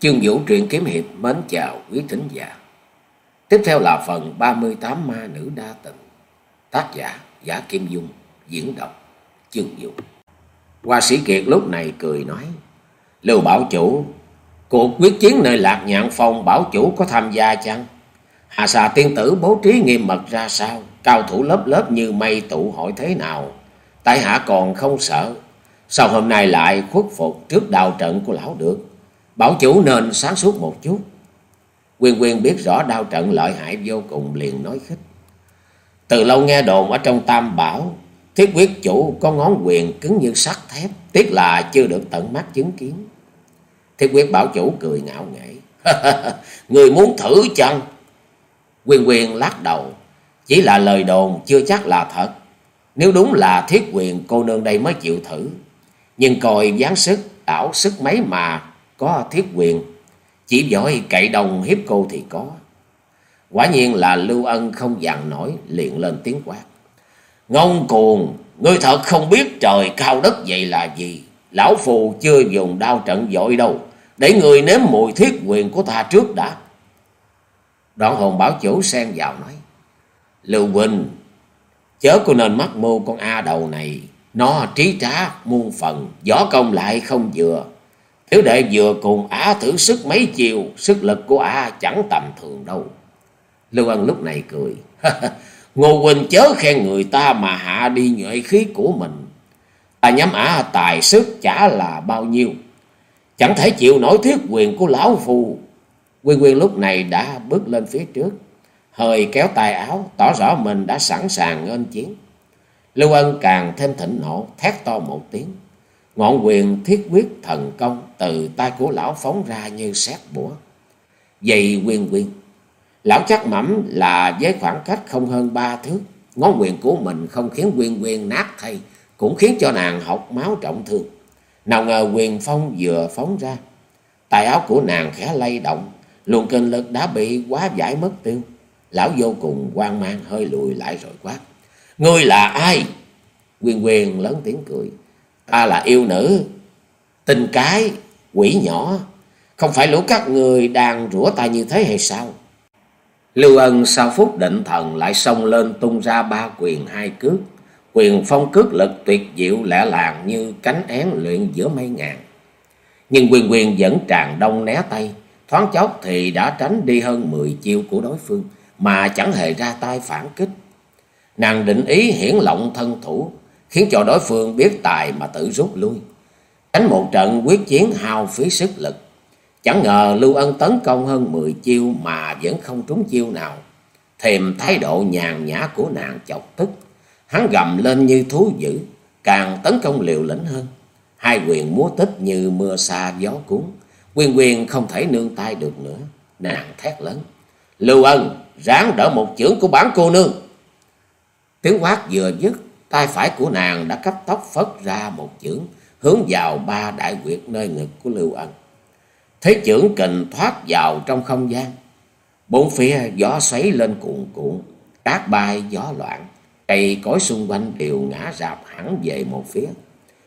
Chương Vũ truyện kiếm hiệp mến chào quý thính giả. Tiếp theo là phần 38 ma nữ đa tình. Tác giả Giả Kim Dung, diễn đọc Chương Vũ. Hoa sĩ Kiệt lúc này cười nói, Lưu Bảo Chủ, cuộc quyết chiến nơi Lạc Nhạn Phong Bảo Chủ có tham gia chăng? Hà xà tiên tử bố trí nghiêm mật ra sao? Cao thủ lớp lớp như mây tụ hỏi thế nào? Tại hạ còn không sợ. Sao hôm nay lại khuất phục trước đào trận của lão được? Bảo chủ nên sáng suốt một chút. Quyên Quyên biết rõ đau trận lợi hại vô cùng liền nói khích. Từ lâu nghe đồn ở trong tam bảo, thiết quyết chủ có ngón quyền cứng như sắt thép, tiếc là chưa được tận mắt chứng kiến. Thiết quyết bảo chủ cười ngạo nghễ. Người muốn thử chăng? Quyên Quyên lắc đầu, chỉ là lời đồn chưa chắc là thật. Nếu đúng là thiết quyền cô nương đây mới chịu thử. Nhưng coi dáng sức, ảo sức mấy mà có thiết quyền, chỉ giỏi cậy đồng hiếp cô thì có. Quả nhiên là Lưu Ân không dằn nổi, liền lên tiếng quát. Ngông cuồng, ngươi thật không biết trời cao đất vậy là gì. Lão Phù chưa dùng đao trận dội đâu, để người nếm mùi thiết quyền của ta trước đã. Đoạn hồn bảo chủ xen vào nói. Lưu Huynh, chớ có nên mắc mưu con A đầu này. Nó trí trá muôn phần, võ công lại không vừa. Tiểu đệ vừa cùng ả thử sức mấy chiều, sức lực của ả chẳng tầm thường đâu. Lưu Ân lúc này cười. Ngô Quỳnh chớ khen người ta mà hạ đi nhuệ khí của mình. Ta nhắm ả tài sức chả là bao nhiêu. Chẳng thể chịu nổi thiết quyền của lão phù. Quyên Quyên lúc này đã bước lên phía trước. Hơi kéo tay áo, tỏ rõ mình đã sẵn sàng nghênh chiến. Lưu Ân càng thêm thịnh nộ, thét to một tiếng. Ngọn quyền thiết quyết thần công từ tay của lão phóng ra như xét búa. Dày quyền quyền. Lão chắc mẩm là với khoảng cách không hơn ba thước. Ngón quyền của mình không khiến quyền quyền nát thay. Cũng khiến cho nàng học máu trọng thương. Nào ngờ quyền phong vừa phóng ra. Tài áo của nàng khẽ lay động. Luồng kinh lực đã bị quá giải mất tiêu. Lão vô cùng hoang mang, hơi lùi lại rồi quát. Ngươi là ai? Quyền quyền lớn tiếng cười. Ta là yêu nữ, tình cái, quỷ nhỏ. Không phải lũ các người đang rủa ta như thế hay sao? Lưu Ân sau phút định thần lại xông lên tung ra ba quyền hai cước. Quyền phong cước lực tuyệt diệu lẻ làng như cánh én luyện giữa mây ngàn. Nhưng quyền quyền vẫn tràn đông né tay. Thoáng chốc thì đã tránh đi hơn 10 chiêu của đối phương mà chẳng hề ra tay phản kích. Nàng định ý hiển lộng thân thủ khiến cho đối phương biết tài mà tự rút lui. Đánh một trận quyết chiến hao phí sức lực. Chẳng ngờ Lưu Ân tấn công hơn 10 chiêu mà vẫn không trúng chiêu nào. Thèm thái độ nhàn nhã của nàng chọc tức. Hắn gầm lên như thú dữ, càng tấn công liều lĩnh hơn. Hai quyền múa tích như mưa xa gió cuốn. Quyền quyền không thể nương tay được nữa. Nàng thét lớn. Lưu Ân, ráng đỡ một chưởng của bản cô nương. Tiếng quát vừa dứt, tay phải của nàng đã cấp tốc phất ra một chưởng hướng vào ba đại quyệt nơi ngực của Lưu Ân. Thế chưởng kình thoát vào trong không gian. Bốn phía gió xoáy lên cuộn cuộn, cát bay gió loạn, cây cối xung quanh đều ngã rạp hẳn về một phía.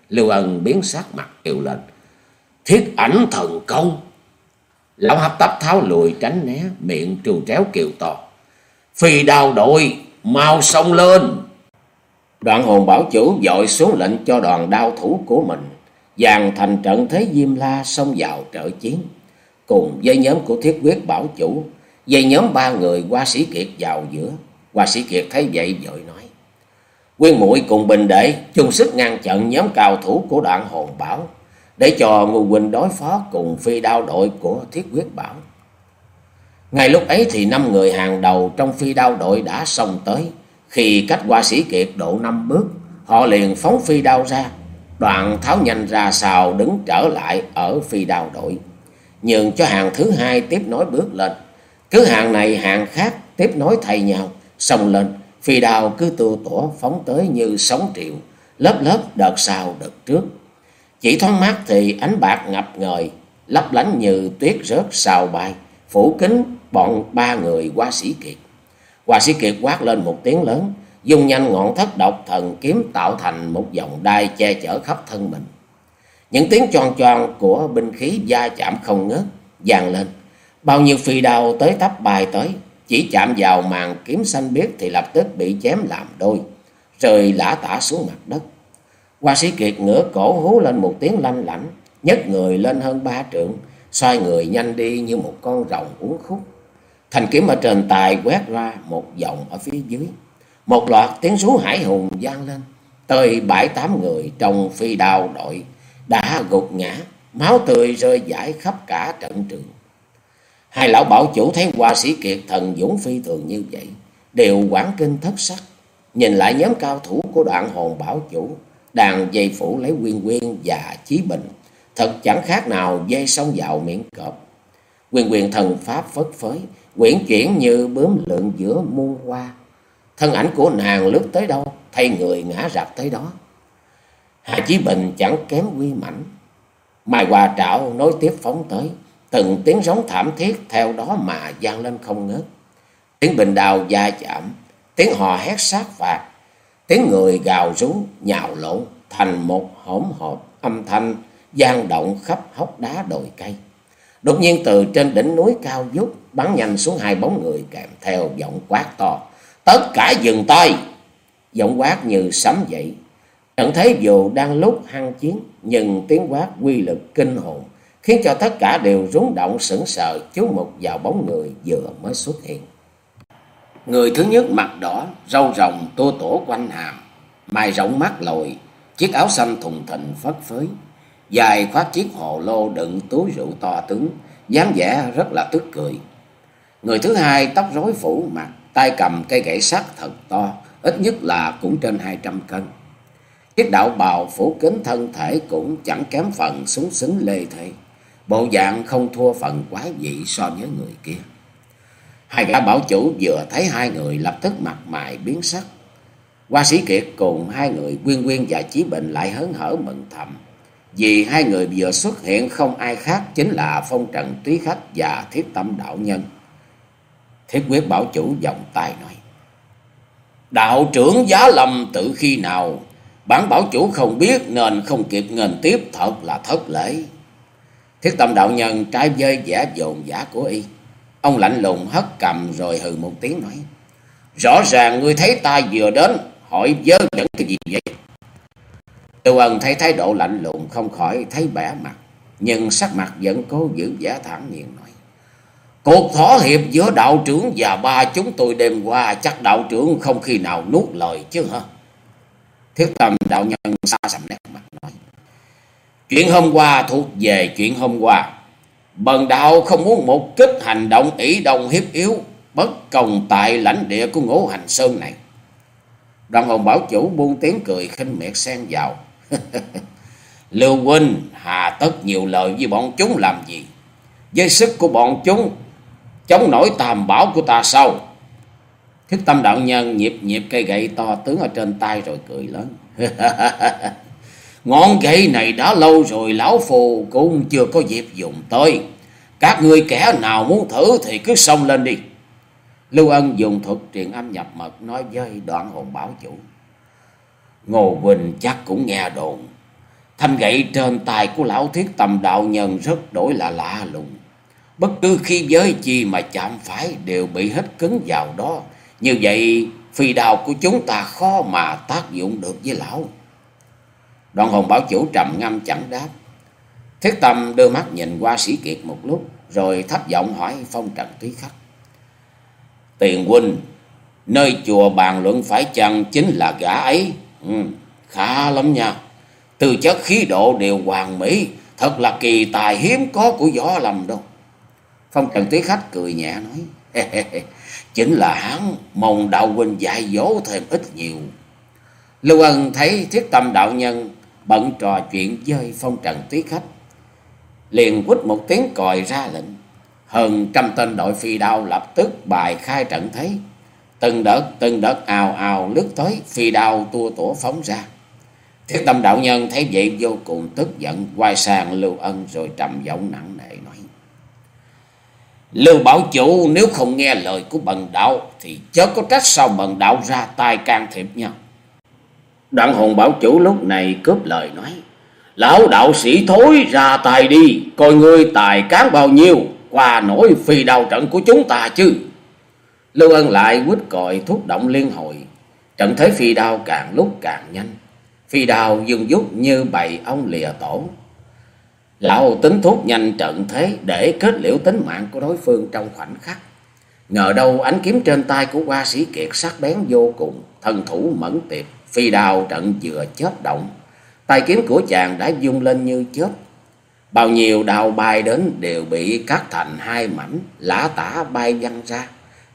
Lưu Ân biến sắc mặt kêu lên. Thiết ảnh thần công. Lão hấp tấp tháo lùi tránh né, miệng trù tréo kiều to. Phi đào đội, mau xông lên. Đoạn hồn bảo chủ dội xuống lệnh cho đoàn đao thủ của mình, dàn thành trận thế diêm la xông vào trợ chiến. Cùng với nhóm của thiết quyết bảo chủ, dây nhóm ba người qua sĩ kiệt vào giữa. Qua sĩ kiệt thấy vậy dội nói, quyên muội cùng bình đệ chung sức ngăn chặn nhóm cao thủ của đoạn hồn bảo, để cho ngô huynh đối phó cùng phi đao đội của thiết quyết bảo. Ngay lúc ấy thì năm người hàng đầu trong phi đao đội đã xông tới khi cách qua sĩ kiệt độ năm bước, họ liền phóng phi đao ra, đoạn tháo nhanh ra sau đứng trở lại ở phi đao đội, nhường cho hàng thứ hai tiếp nối bước lên. Cứ hàng này hàng khác tiếp nối thay nhau, xông lên, phi đao cứ tua tủa phóng tới như sóng triệu, lớp lớp đợt sau đợt trước. Chỉ thoáng mát thì ánh bạc ngập ngời, lấp lánh như tuyết rớt sao bay, phủ kính bọn ba người qua sĩ kiệt. Hòa sĩ Kiệt quát lên một tiếng lớn, dùng nhanh ngọn thất độc thần kiếm tạo thành một vòng đai che chở khắp thân mình. Những tiếng tròn tròn của binh khí va chạm không ngớt, vang lên. Bao nhiêu phi đao tới tấp bài tới, chỉ chạm vào màn kiếm xanh biếc thì lập tức bị chém làm đôi, rơi lả tả xuống mặt đất. Hoa sĩ Kiệt ngửa cổ hú lên một tiếng lanh lảnh, nhấc người lên hơn ba trượng, xoay người nhanh đi như một con rồng uống khúc. Thành kiếm ở trên tài quét ra một vòng ở phía dưới. Một loạt tiếng rú hải hùng vang lên. Tới bảy tám người trong phi đao đội đã gục ngã, máu tươi rơi dãi khắp cả trận trường. Hai lão bảo chủ thấy hoa sĩ kiệt thần dũng phi thường như vậy, đều quảng kinh thất sắc. Nhìn lại nhóm cao thủ của đoạn hồn bảo chủ, đàn dây phủ lấy quyên quyên và chí bình, thật chẳng khác nào dây sông vào miệng cọp. Quyền quyền thần pháp phất phới, quyển chuyển như bướm lượn giữa muôn hoa. Thân ảnh của nàng lướt tới đâu, thay người ngã rạp tới đó. Hà Chí Bình chẳng kém quy mảnh. Mai Hòa Trạo nối tiếp phóng tới, từng tiếng rống thảm thiết theo đó mà vang lên không ngớt. Tiếng bình đào da chạm, tiếng hò hét sát phạt, tiếng người gào rú nhào lộn thành một hỗn hợp âm thanh gian động khắp hốc đá đồi cây. Đột nhiên từ trên đỉnh núi cao vút bắn nhanh xuống hai bóng người kèm theo giọng quát to. Tất cả dừng tay! Giọng quát như sấm dậy. Trận thấy dù đang lúc hăng chiến, nhưng tiếng quát quy lực kinh hồn, khiến cho tất cả đều rúng động sững sờ chú mục vào bóng người vừa mới xuất hiện. Người thứ nhất mặt đỏ, râu rồng tô tổ quanh hàm, mày rộng mắt lồi, chiếc áo xanh thùng thình phất phới, dài khoác chiếc hồ lô đựng túi rượu to tướng, dáng vẻ rất là tức cười. Người thứ hai tóc rối phủ mặt, tay cầm cây gậy sắt thật to, ít nhất là cũng trên hai trăm cân. Chiếc đạo bào phủ kín thân thể cũng chẳng kém phần súng xính lê thê. Bộ dạng không thua phần quá dị so với người kia. Hai gã bảo chủ vừa thấy hai người lập tức mặt mày biến sắc. Hoa sĩ Kiệt cùng hai người Quyên Quyên và Chí Bình lại hớn hở mừng thầm. Vì hai người vừa xuất hiện không ai khác chính là Phong Trần Túy Khách và Thiết Tâm Đạo Nhân. Thiết quyết bảo chủ vòng tay nói. Đạo trưởng giá lầm tự khi nào, bản bảo chủ không biết nên không kịp nghền tiếp thật là thất lễ. Thiết tâm đạo nhân trái dơi vẻ dồn giả của y. Ông lạnh lùng hất cầm rồi hừ một tiếng nói. Rõ ràng ngươi thấy ta vừa đến, hỏi dơ dẫn cái gì vậy? Tiêu ân thấy thái độ lạnh lùng không khỏi thấy bẻ mặt. Nhưng sắc mặt vẫn cố giữ vẻ thản nhiên nói. Cuộc thỏa hiệp giữa đạo trưởng và ba chúng tôi đêm qua chắc đạo trưởng không khi nào nuốt lời chứ hả? Thiết tâm đạo nhân xa sầm nét mặt nói. Chuyện hôm qua thuộc về chuyện hôm qua. Bần đạo không muốn một kích hành động ỷ đồng hiếp yếu, bất công tại lãnh địa của ngũ hành sơn này. Đoàn hồn bảo chủ buông tiếng cười khinh miệt xen vào. Lưu huynh hà tất nhiều lời với bọn chúng làm gì? Với sức của bọn chúng, chống nổi tàm bảo của ta sao? Thức tâm đạo nhân nhịp nhịp cây gậy to tướng ở trên tay rồi cười lớn. Ngọn gậy này đã lâu rồi, lão phù cũng chưa có dịp dùng tới. Các người kẻ nào muốn thử thì cứ xông lên đi. Lưu Ân dùng thuật truyền âm nhập mật, nói với đoạn hồn bảo chủ. Ngô Quỳnh chắc cũng nghe đồn. Thanh gậy trên tay của lão thiết tầm đạo nhân rất đổi là lạ lùng. Bất cứ khi giới chi mà chạm phải đều bị hết cứng vào đó. Như vậy phi đào của chúng ta khó mà tác dụng được với lão. Đoàn hồn bảo chủ trầm ngâm chẳng đáp. Thiết tâm đưa mắt nhìn qua sĩ kiệt một lúc. Rồi thấp giọng hỏi phong trần túy khắc. Tiền huynh, nơi chùa bàn luận phải chăng chính là gã ấy? Ừ, khá lắm nha. Từ chất khí độ đều hoàn mỹ, thật là kỳ tài hiếm có của võ lầm đâu. Phong trần tuyết khách cười nhẹ nói. chính là hắn mong đạo huynh dạy dỗ thêm ít nhiều. Lưu Ân thấy thiết tâm đạo nhân bận trò chuyện với phong trần tuyết khách. Liền quýt một tiếng còi ra lệnh. Hơn trăm tên đội phi đao lập tức bài khai trận thế. Từng đợt từng đợt ào ào lướt tới phi đao tua tủa phóng ra. Thiết tâm đạo nhân thấy vậy vô cùng tức giận quay sang Lưu Ân rồi trầm giọng nặng nề nói. Lưu Bảo Chủ nếu không nghe lời của bần đạo thì chớ có trách sao bần đạo ra tay can thiệp nhau Đoạn hồn Bảo Chủ lúc này cướp lời nói. Lão đạo sĩ thối ra tài đi, coi ngươi tài cán bao nhiêu. qua nổi phi đao trận của chúng ta chứ. Lưu Ân lại quýt còi thúc động liên hồi. Trận thế phi đao càng lúc càng nhanh. Phi đao dừng dút như bầy ông lìa tổ. Lão tính thúc nhanh trận thế để kết liễu tính mạng của đối phương trong khoảnh khắc. Ngờ đâu ánh kiếm trên tay của hoa sĩ kiệt sắc bén vô cùng, thân thủ mẫn tiệp, phi đao trận vừa chớp động. Tay kiếm của chàng đã dung lên như chớp. Bao nhiêu đào bay đến đều bị cắt thành hai mảnh, lã tả bay văng ra.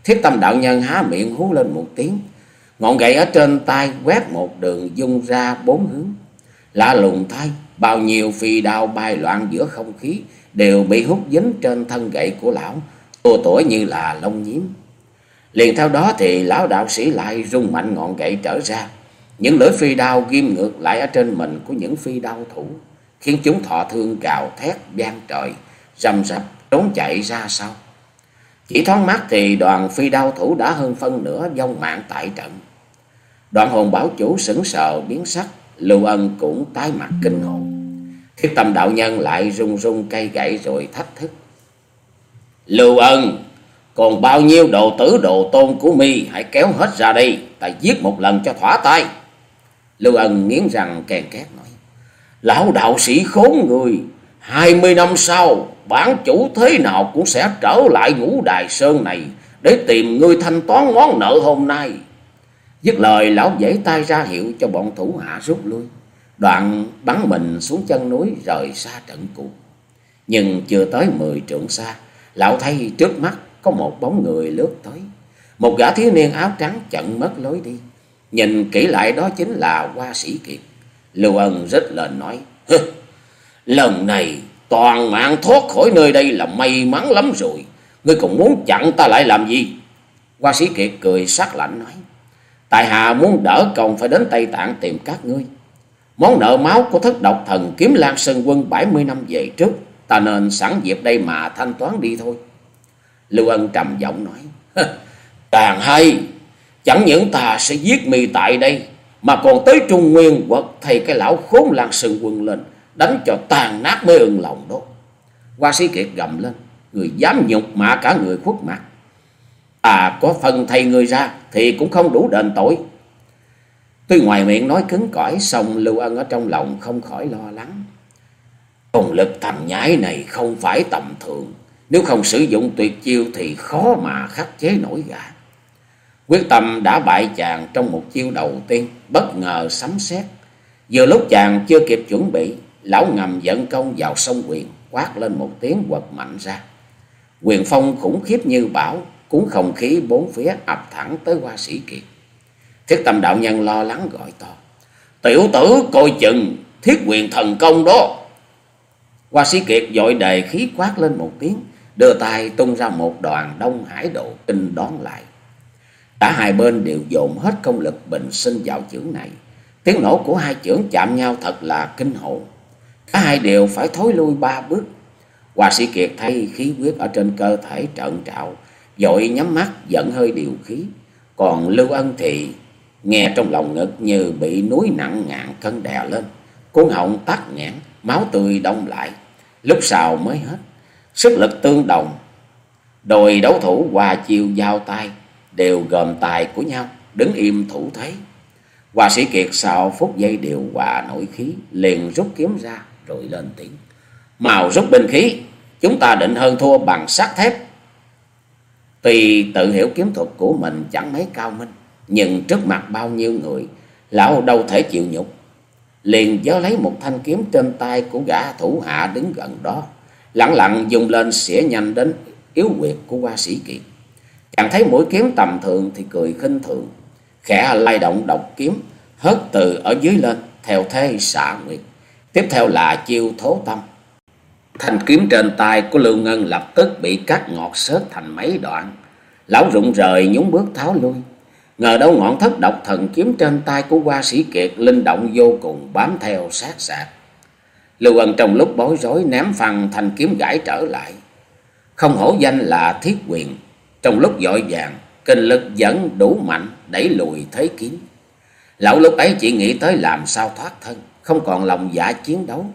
Thiết tâm đạo nhân há miệng hú lên một tiếng. Ngọn gậy ở trên tay quét một đường dung ra bốn hướng. Lạ lùng thay, bao nhiêu phi đao bay loạn giữa không khí đều bị hút dính trên thân gậy của lão, tua tuổi như là lông nhiễm. Liền theo đó thì lão đạo sĩ lại rung mạnh ngọn gậy trở ra. Những lưỡi phi đao ghim ngược lại ở trên mình của những phi đao thủ, khiến chúng thọ thương gào thét gian trời, rầm rập trốn chạy ra sau. Chỉ thoáng mắt thì đoàn phi đao thủ đã hơn phân nửa vong mạng tại trận. Đoạn hồn bảo chủ sững sờ biến sắc, Lưu Ân cũng tái mặt kinh hồn. Thiết tâm đạo nhân lại rung rung cây gậy rồi thách thức. Lưu Ân, còn bao nhiêu đồ tử đồ tôn của mi hãy kéo hết ra đây, ta giết một lần cho thỏa tay. Lưu Ân nghiến răng kèn két nói. Lão đạo sĩ khốn người, hai mươi năm sau, bản chủ thế nào cũng sẽ trở lại ngũ đài sơn này để tìm người thanh toán món nợ hôm nay. Dứt lời lão dãy tay ra hiệu cho bọn thủ hạ rút lui. Đoạn bắn mình xuống chân núi rời xa trận cuộc. Nhưng chưa tới mười trượng xa, lão thấy trước mắt có một bóng người lướt tới. Một gã thiếu niên áo trắng chận mất lối đi. Nhìn kỹ lại đó chính là hoa sĩ kiệt. Lưu Ân rất lên nói, lần này toàn mạng thoát khỏi nơi đây là may mắn lắm rồi. Ngươi còn muốn chặn ta lại làm gì? Hoa sĩ kiệt cười sắc lạnh nói, tại hạ muốn đỡ công phải đến Tây Tạng tìm các ngươi. Món nợ máu của thất độc thần kiếm lan sơn quân 70 năm về trước, ta nên sẵn dịp đây mà thanh toán đi thôi. Lưu Ân trầm giọng nói, càng hay, chẳng những ta sẽ giết mi tại đây, mà còn tới Trung Nguyên quật thầy cái lão khốn lan sơn quân lên, đánh cho tàn nát mới ưng lòng đó. Hoa sĩ kiệt gầm lên, người dám nhục mạ cả người khuất mặt. À có phần thầy người ra thì cũng không đủ đền tội. Tuy ngoài miệng nói cứng cỏi, xong Lưu Ân ở trong lòng không khỏi lo lắng. Công lực thằng nhái này không phải tầm thường. Nếu không sử dụng tuyệt chiêu thì khó mà khắc chế nổi gã. Quyết tâm đã bại chàng trong một chiêu đầu tiên, bất ngờ sấm sét. Vừa lúc chàng chưa kịp chuẩn bị, lão ngầm dẫn công vào sông quyền, quát lên một tiếng quật mạnh ra. Quyền phong khủng khiếp như bão, cuốn không khí bốn phía ập thẳng tới hoa sĩ kiệt. Thiết tâm đạo nhân lo lắng gọi to. Tiểu tử coi chừng, thiết quyền thần công đó. Hoa sĩ kiệt dội đề khí quát lên một tiếng, đưa tay tung ra một đoàn đông hải độ kinh đón lại. Cả hai bên đều dồn hết công lực bình sinh vào chưởng này. Tiếng nổ của hai chưởng chạm nhau thật là kinh hồn. Cả hai đều phải thối lui ba bước. hòa sĩ Kiệt thấy khí huyết ở trên cơ thể trợn trạo, dội nhắm mắt dẫn hơi điều khí. Còn Lưu Ân thì nghe trong lòng ngực như bị núi nặng ngàn cân đè lên. Cuốn họng tắt nghẽn, máu tươi đông lại. Lúc sau mới hết. Sức lực tương đồng. đôi đấu thủ hòa chiều giao tay đều gồm tài của nhau, đứng im thủ thế. Hòa sĩ Kiệt sau phút giây điều hòa nội khí, liền rút kiếm ra rồi lên tiếng. Màu rút binh khí, chúng ta định hơn thua bằng sắt thép. Tuy tự hiểu kiếm thuật của mình chẳng mấy cao minh, nhưng trước mặt bao nhiêu người, lão đâu thể chịu nhục. Liền giơ lấy một thanh kiếm trên tay của gã thủ hạ đứng gần đó, lặng lặng dùng lên xỉa nhanh đến yếu quyệt của hoa sĩ Kiệt. Chàng thấy mũi kiếm tầm thường thì cười khinh thường, khẽ lay động độc kiếm, hớt từ ở dưới lên, theo thế xạ nguyệt. Tiếp theo là chiêu thố tâm. Thanh kiếm trên tay của Lưu Ngân lập tức bị cắt ngọt xớt thành mấy đoạn. Lão rụng rời nhúng bước tháo lui. Ngờ đâu ngọn thất độc thần kiếm trên tay của hoa sĩ kiệt linh động vô cùng bám theo sát sạc. Lưu Ân trong lúc bối rối ném phăng thanh kiếm gãi trở lại. Không hổ danh là thiết quyền, trong lúc dội vàng, kinh lực vẫn đủ mạnh đẩy lùi thế kiếm Lão lúc ấy chỉ nghĩ tới làm sao thoát thân, không còn lòng dạ chiến đấu,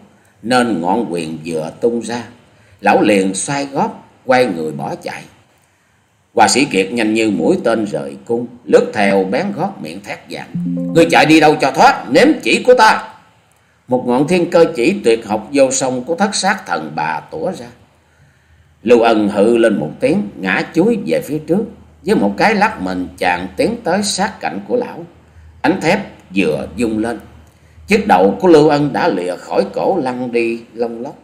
nên ngọn quyền vừa tung ra. Lão liền xoay góp, quay người bỏ chạy. hòa sĩ Kiệt nhanh như mũi tên rời cung, lướt theo bén gót miệng thét vàng. Người chạy đi đâu cho thoát, nếm chỉ của ta. Một ngọn thiên cơ chỉ tuyệt học vô sông của thất sát thần bà tủa ra. Lưu ân hự lên một tiếng, ngã chuối về phía trước. Với một cái lắc mình chàng tiến tới sát cạnh của lão. Ánh thép vừa dung lên. Chiếc đầu của Lưu ân đã lìa khỏi cổ lăn đi lông lóc.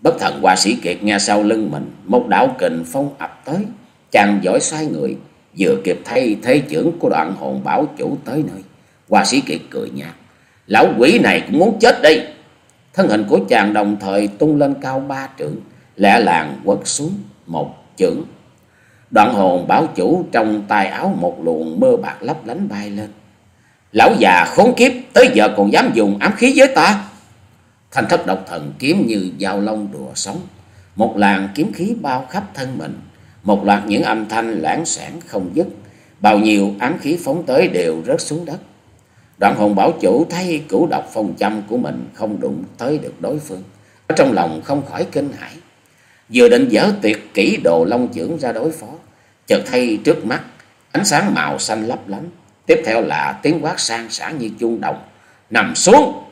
Bất thần hoa sĩ kiệt nghe sau lưng mình, một đạo kình phong ập tới. Chàng giỏi xoay người, vừa kịp thay thế trưởng của đoạn hồn bảo chủ tới nơi. Hoa sĩ kiệt cười nhạt. Lão quỷ này cũng muốn chết đi. Thân hình của chàng đồng thời tung lên cao ba trượng, lẻ làng quất xuống một chưởng. Đoạn hồn bảo chủ trong tay áo một luồng mơ bạc lấp lánh bay lên. Lão già khốn kiếp, tới giờ còn dám dùng ám khí với ta. Thanh thất độc thần kiếm như dao lông đùa sống. Một làn kiếm khí bao khắp thân mình. Một loạt những âm thanh lãng sản không dứt. Bao nhiêu ám khí phóng tới đều rớt xuống đất. Đoạn hồn bảo chủ thấy cửu độc phong châm của mình không đụng tới được đối phương. Ở trong lòng không khỏi kinh hãi. Vừa định dở tuyệt kỹ đồ long trưởng ra đối phó. Chợt thay trước mắt ánh sáng màu xanh lấp lánh. Tiếp theo là tiếng quát sang sảng như chuông đồng. Nằm xuống!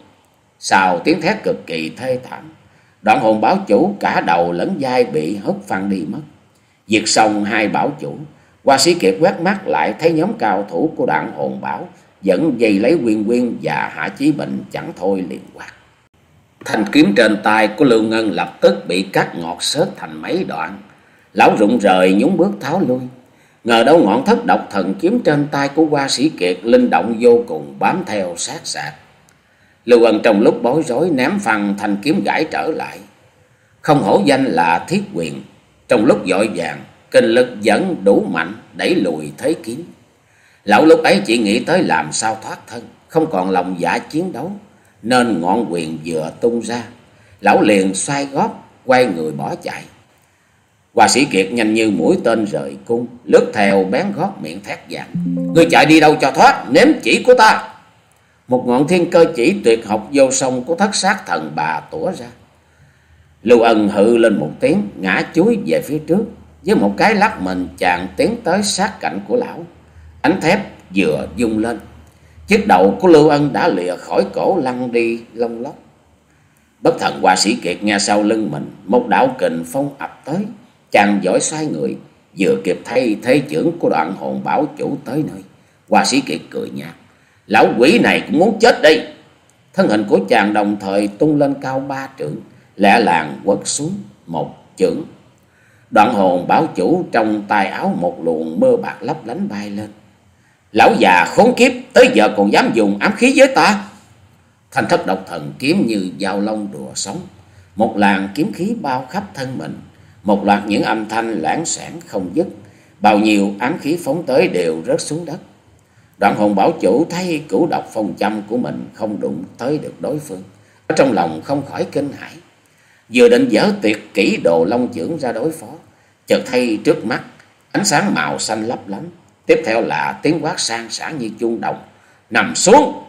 Sau tiếng thét cực kỳ thê thảm. Đoạn hồn báo chủ cả đầu lẫn vai bị hất phăng đi mất. Diệt xong hai bảo chủ. Hoa sĩ kiệt quét mắt lại thấy nhóm cao thủ của đoạn hồn bảo vẫn dây lấy quyên quyên và hạ chí bệnh chẳng thôi liền quát Thanh kiếm trên tay của Lưu Ngân lập tức bị cắt ngọt xớt thành mấy đoạn. Lão rụng rời nhúng bước tháo lui. Ngờ đâu ngọn thất độc thần kiếm trên tay của hoa sĩ kiệt linh động vô cùng bám theo sát sạc. Lưu Ân trong lúc bối rối ném phăng thanh kiếm gãy trở lại. Không hổ danh là thiết quyền. Trong lúc dội vàng, kinh lực vẫn đủ mạnh đẩy lùi thế kiếm. Lão lúc ấy chỉ nghĩ tới làm sao thoát thân, không còn lòng dạ chiến đấu, nên ngọn quyền vừa tung ra. Lão liền xoay gót, quay người bỏ chạy. Hòa sĩ Kiệt nhanh như mũi tên rời cung, lướt theo bén gót miệng thét dạng. Người chạy đi đâu cho thoát, nếm chỉ của ta. Một ngọn thiên cơ chỉ tuyệt học vô sông của thất sát thần bà tủa ra. Lưu ân hự lên một tiếng, ngã chuối về phía trước. Với một cái lắc mình chàng tiến tới sát cạnh của lão. Ánh thép vừa dung lên. Chiếc đầu của Lưu Ân đã lìa khỏi cổ lăn đi lông lóc. Bất thần hòa sĩ kiệt nghe sau lưng mình, một đạo kình phong ập tới. Chàng giỏi xoay người, vừa kịp thay thế trưởng của đoạn hồn bảo chủ tới nơi. Hoa sĩ kiệt cười nhạt. Lão quỷ này cũng muốn chết đi. Thân hình của chàng đồng thời tung lên cao ba trượng, lẽ làng quật xuống một chưởng. Đoạn hồn bảo chủ trong tay áo một luồng mơ bạc lấp lánh bay lên. Lão già khốn kiếp tới giờ còn dám dùng ám khí với ta. Thanh thất độc thần kiếm như dao lông đùa sống. Một làn kiếm khí bao khắp thân mình. Một loạt những âm thanh lãng sản không dứt. Bao nhiêu ám khí phóng tới đều rớt xuống đất. Đoạn hồn bảo chủ thấy cửu độc phong châm của mình không đụng tới được đối phương. Ở trong lòng không khỏi kinh hãi. Vừa định dở tuyệt kỹ đồ long chưởng ra đối phó. Chợt thấy trước mắt ánh sáng màu xanh lấp lánh. Tiếp theo là tiếng quát sang sảng như chuông đồng. Nằm xuống!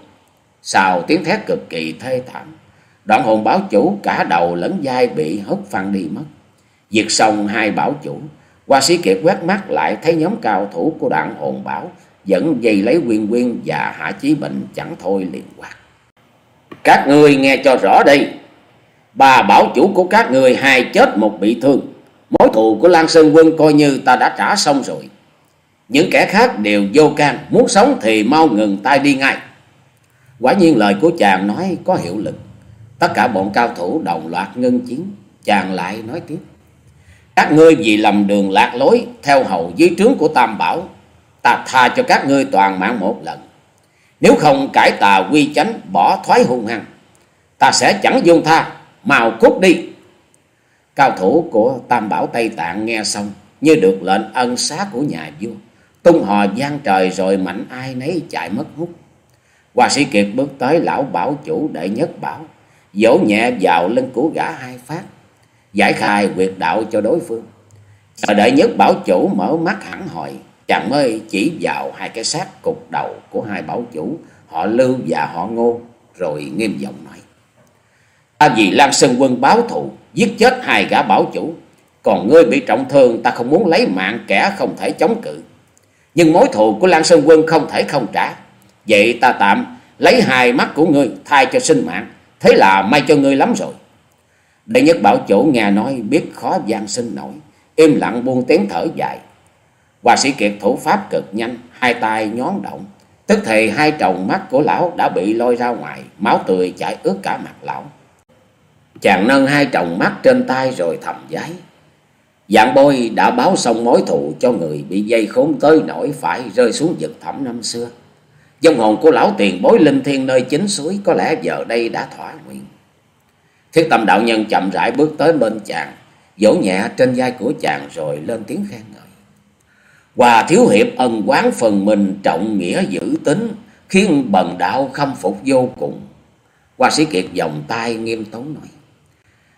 Sau tiếng thét cực kỳ thê thảm. Đoạn hồn bảo chủ cả đầu lẫn vai bị hất phăng đi mất. Diệt xong hai bảo chủ. Hoa sĩ kiệt quét mắt lại thấy nhóm cao thủ của đoạn hồn bảo vẫn dây lấy quyên quyên và hạ chí bệnh chẳng thôi liền quát. Các ngươi nghe cho rõ đây. Bà bảo chủ của các ngươi hai chết một bị thương. Mối thù của Lan Sơn Quân coi như ta đã trả xong rồi. Những kẻ khác đều vô can, muốn sống thì mau ngừng tay đi ngay. Quả nhiên lời của chàng nói có hiệu lực. Tất cả bọn cao thủ đồng loạt ngưng chiến. Chàng lại nói tiếp. Các ngươi vì lầm đường lạc lối theo hầu dưới trướng của Tam Bảo. Ta tha cho các ngươi toàn mạng một lần. Nếu không cải tà quy chánh bỏ thoái hung hăng. Ta sẽ chẳng dung tha. Màu cút đi. Cao thủ của Tam Bảo Tây Tạng nghe xong như được lệnh ân xá của nhà vua tung hò gian trời rồi mạnh ai nấy chạy mất hút. Hoa sĩ Kiệt bước tới lão bảo chủ đệ nhất bảo, vỗ nhẹ vào lưng của gã hai phát, giải khai quyệt đạo cho đối phương. Chờ đệ nhất bảo chủ mở mắt hẳn hồi, chàng mới chỉ vào hai cái xác cục đầu của hai bảo chủ, họ Lưu và họ Ngô, rồi nghiêm giọng nói. Ta vì Lan Sơn Quân báo thù, giết chết hai gã bảo chủ, Còn ngươi bị trọng thương ta không muốn lấy mạng kẻ không thể chống cự. Nhưng mối thù của Lan Sơn Quân không thể không trả. Vậy ta tạm lấy hai mắt của ngươi thay cho sinh mạng. Thế là may cho ngươi lắm rồi. Đệ nhất bảo chủ nghe nói biết khó gian sinh nổi. Im lặng buông tiếng thở dài. Hòa sĩ Kiệt thủ pháp cực nhanh. Hai tay nhón động. Tức thì hai tròng mắt của lão đã bị lôi ra ngoài. Máu tươi chảy ướt cả mặt lão. Chàng nâng hai tròng mắt trên tay rồi thầm giấy. Dạng bôi đã báo xong mối thù cho người bị dây khốn tới nổi phải rơi xuống vực thẳm năm xưa. Dông hồn của lão tiền bối linh thiên nơi chính suối có lẽ giờ đây đã thỏa nguyện. Thiết tâm đạo nhân chậm rãi bước tới bên chàng, vỗ nhẹ trên vai của chàng rồi lên tiếng khen ngợi. Hòa thiếu hiệp ân quán phần mình trọng nghĩa giữ tính, khiến bần đạo khâm phục vô cùng. Hoa sĩ kiệt vòng tay nghiêm tốn nói.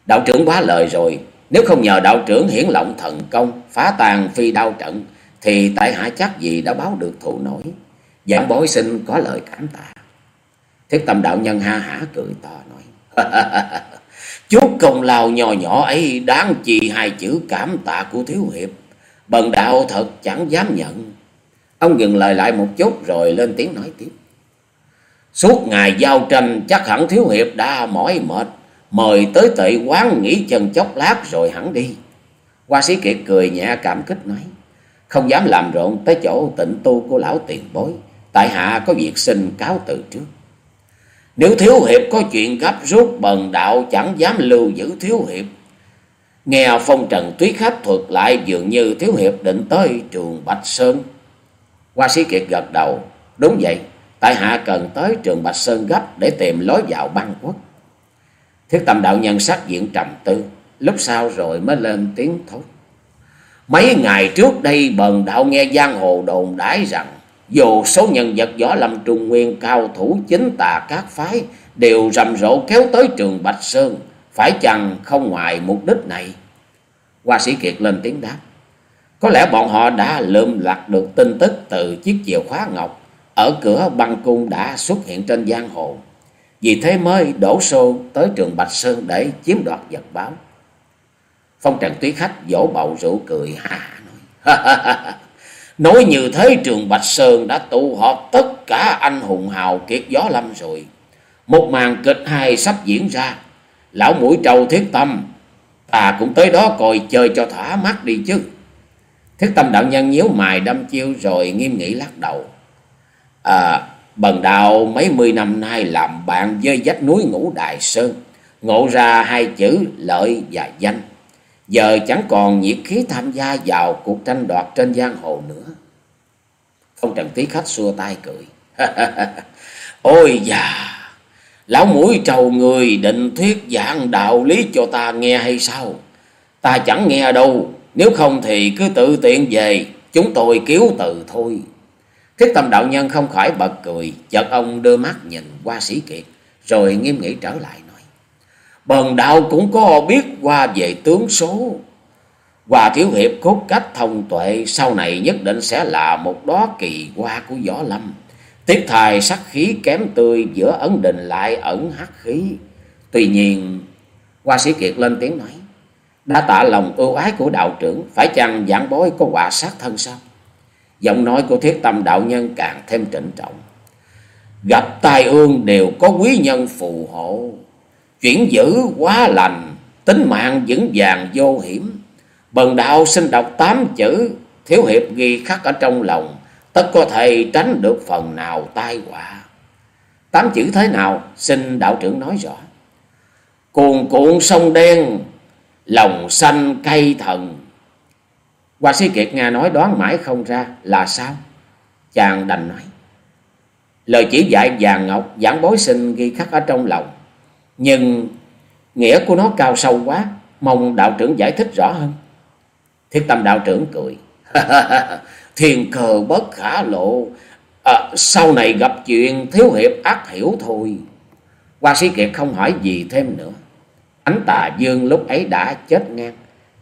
Đạo trưởng quá lời rồi, nếu không nhờ đạo trưởng hiển lộng thần công, phá tàn phi đao trận, thì tại hạ chắc gì đã báo được thù nổi. Giảng bối xin có lời cảm tạ. Thiết tâm đạo nhân ha hả cười to nói. Chút công lao nhỏ nhỏ ấy đáng chi hai chữ cảm tạ của thiếu hiệp. Bần đạo thật chẳng dám nhận. Ông dừng lời lại một chút rồi lên tiếng nói tiếp. Suốt ngày giao tranh chắc hẳn thiếu hiệp đã mỏi mệt mời tới tệ quán nghỉ chân chốc lát rồi hẳn đi. Hoa sĩ kiệt cười nhẹ cảm kích nói, không dám làm rộn tới chỗ tịnh tu của lão tiền bối, tại hạ có việc xin cáo từ trước. Nếu thiếu hiệp có chuyện gấp rút bần đạo chẳng dám lưu giữ thiếu hiệp. Nghe phong trần túy khách thuật lại dường như thiếu hiệp định tới trường Bạch Sơn. Hoa sĩ kiệt gật đầu, đúng vậy, tại hạ cần tới trường Bạch Sơn gấp để tìm lối vào băng quốc. Thiết tâm đạo nhân sắc diện trầm tư, lúc sau rồi mới lên tiếng thốt. Mấy ngày trước đây bần đạo nghe giang hồ đồn đãi rằng dù số nhân vật võ lâm trung nguyên cao thủ chính tà các phái đều rầm rộ kéo tới trường Bạch Sơn, phải chăng không ngoài mục đích này? Hoa sĩ Kiệt lên tiếng đáp. Có lẽ bọn họ đã lượm lặt được tin tức từ chiếc chìa khóa ngọc ở cửa băng cung đã xuất hiện trên giang hồ. Vì thế mới đổ xô tới trường Bạch Sơn để chiếm đoạt vật báo. Phong trần túy khách vỗ bầu rượu cười ha nói nói như thế trường Bạch Sơn đã tụ họp tất cả anh hùng hào kiệt gió lâm rồi. Một màn kịch hay sắp diễn ra. Lão mũi trâu thiết tâm. Ta cũng tới đó coi chơi cho thỏa mắt đi chứ. Thiết tâm đạo nhân nhíu mày đâm chiêu rồi nghiêm nghị lắc đầu. À, Bần đạo mấy mươi năm nay làm bạn với vách núi ngũ Đại Sơn, ngộ ra hai chữ lợi và danh. Giờ chẳng còn nhiệt khí tham gia vào cuộc tranh đoạt trên giang hồ nữa. Phong Trần Tí Khách xua tay cười. Ôi già, lão mũi trầu người định thuyết giảng đạo lý cho ta nghe hay sao? Ta chẳng nghe đâu, nếu không thì cứ tự tiện về, chúng tôi cứu từ thôi. Thiết tâm đạo nhân không khỏi bật cười, chợt ông đưa mắt nhìn qua sĩ kiệt, rồi nghiêm nghị trở lại nói. Bần đạo cũng có biết qua về tướng số. Hòa thiếu hiệp cốt cách thông tuệ sau này nhất định sẽ là một đó kỳ hoa của võ lâm. Tiếc thài sắc khí kém tươi giữa ấn định lại ẩn hắc khí. Tuy nhiên, Hoa sĩ Kiệt lên tiếng nói. Đã tạ lòng ưu ái của đạo trưởng, phải chăng giảng bối có quả sát thân sao? Giọng nói của thiết tâm đạo nhân càng thêm trịnh trọng. Gặp tai ương đều có quý nhân phù hộ. Chuyển dữ quá lành, tính mạng vững vàng vô hiểm. Bần đạo xin đọc tám chữ, thiếu hiệp ghi khắc ở trong lòng, tất có thể tránh được phần nào tai họa. Tám chữ thế nào, xin đạo trưởng nói rõ. Cuồn cuộn sông đen, lòng xanh cây thần, Hoa sĩ Kiệt nghe nói đoán mãi không ra là sao? Chàng đành nói. Lời chỉ dạy vàng ngọc giảng bối sinh ghi khắc ở trong lòng. Nhưng nghĩa của nó cao sâu quá. Mong đạo trưởng giải thích rõ hơn. Thiết tâm đạo trưởng cười. Thiên cờ bất khả lộ. À, sau này gặp chuyện thiếu hiệp ác hiểu thôi. Hoa sĩ Kiệt không hỏi gì thêm nữa. Ánh tà dương lúc ấy đã chết ngang.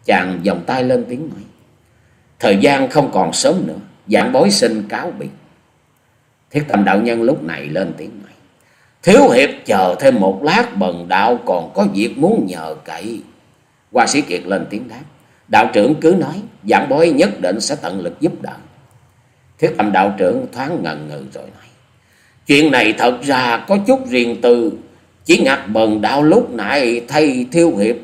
Chàng vòng tay lên tiếng nói. Thời gian không còn sớm nữa, dạng bối xin cáo biệt. Thiết tâm đạo nhân lúc này lên tiếng nói. Thiếu hiệp chờ thêm một lát bần đạo còn có việc muốn nhờ cậy. Hoa sĩ Kiệt lên tiếng đáp. Đạo trưởng cứ nói, giảng bối nhất định sẽ tận lực giúp đỡ. Thiết tâm đạo trưởng thoáng ngần ngừ rồi nói. Chuyện này thật ra có chút riêng tư, chỉ ngặt bần đạo lúc nãy thay thiêu hiệp,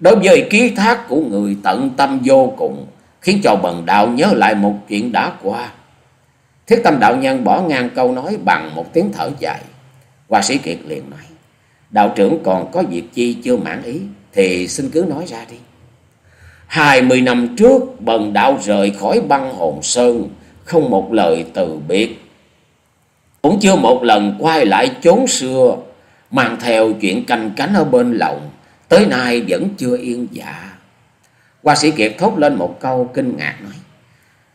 đối với ký thác của người tận tâm vô cùng, khiến cho bần đạo nhớ lại một chuyện đã qua. Thiết tâm đạo nhân bỏ ngang câu nói bằng một tiếng thở dài. Hoa sĩ Kiệt liền nói, đạo trưởng còn có việc chi chưa mãn ý, thì xin cứ nói ra đi. Hai mươi năm trước, bần đạo rời khỏi băng hồn sơn, không một lời từ biệt. Cũng chưa một lần quay lại chốn xưa, mang theo chuyện canh cánh ở bên lòng, tới nay vẫn chưa yên dạ. Hoa sĩ Kiệt thốt lên một câu kinh ngạc nói,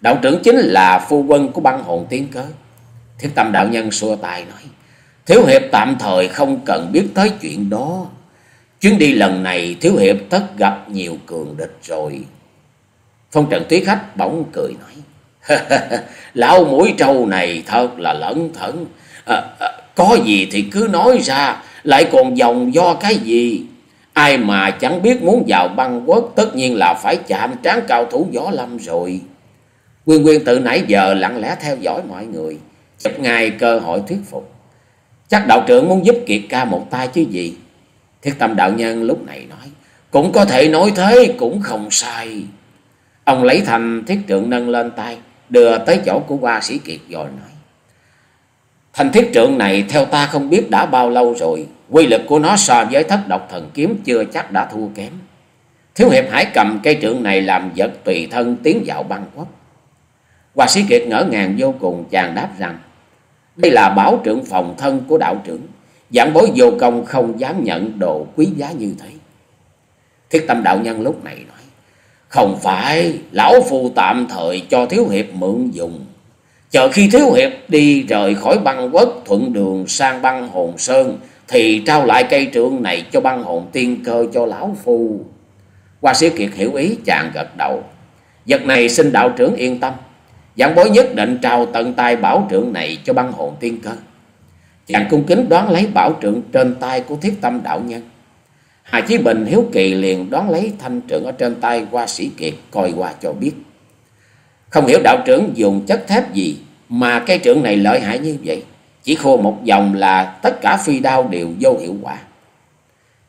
đạo trưởng chính là phu quân của băng hồn tiên cơ. Thiết tâm đạo nhân xua tay nói, thiếu hiệp tạm thời không cần biết tới chuyện đó. Chuyến đi lần này thiếu hiệp tất gặp nhiều cường địch rồi. Phong trần tuyết khách bỗng cười nói. Lão mũi trâu này thật là lẫn thận. À, à, có gì thì cứ nói ra. Lại còn dòng do cái gì. Ai mà chẳng biết muốn vào băng quốc. Tất nhiên là phải chạm trán cao thủ võ lâm rồi. Quyên Quyên từ nãy giờ lặng lẽ theo dõi mọi người. Chụp ngay cơ hội thuyết phục. Chắc đạo trưởng muốn giúp Kiệt ca một tay chứ gì. Thiết tâm đạo nhân lúc này nói. Cũng có thể nói thế, cũng không sai. Ông lấy thành, thiết trượng nâng lên tay. Đưa tới chỗ của hoa sĩ Kiệt rồi nói. Thành thiết trượng này, theo ta không biết đã bao lâu rồi. Quy lực của nó so với thất độc thần kiếm chưa chắc đã thua kém. Thiếu hiệp hãy cầm cây trượng này làm vật tùy thân tiến vào băng quốc. Hoa sĩ Kiệt ngỡ ngàng vô cùng, chàng đáp rằng. Đây là bảo trưởng phòng thân của đạo trưởng. Giảng bối vô công không dám nhận đồ quý giá như thế. Thiết tâm đạo nhân lúc này nói. Không phải, lão phu tạm thời cho thiếu hiệp mượn dùng. Chờ khi thiếu hiệp đi rời khỏi băng quốc thuận đường sang băng hồn sơn. Thì trao lại cây trượng này cho băng hồn tiên cơ cho lão phu. Hoa sĩ Kiệt hiểu ý chàng gật đầu. Vật này xin đạo trưởng yên tâm. Giảng bối nhất định trao tận tay bảo trượng này cho băng hồn tiên cơ. Chàng cung kính đoán lấy bảo trượng trên tay của thiết tâm đạo nhân. Hà Chí Bình hiếu kỳ liền đoán lấy thanh trượng ở trên tay qua sĩ kiệt coi qua cho biết. Không hiểu đạo trưởng dùng chất thép gì mà cây trượng này lợi hại như vậy. Chỉ khô một vòng là tất cả phi đao đều vô hiệu quả.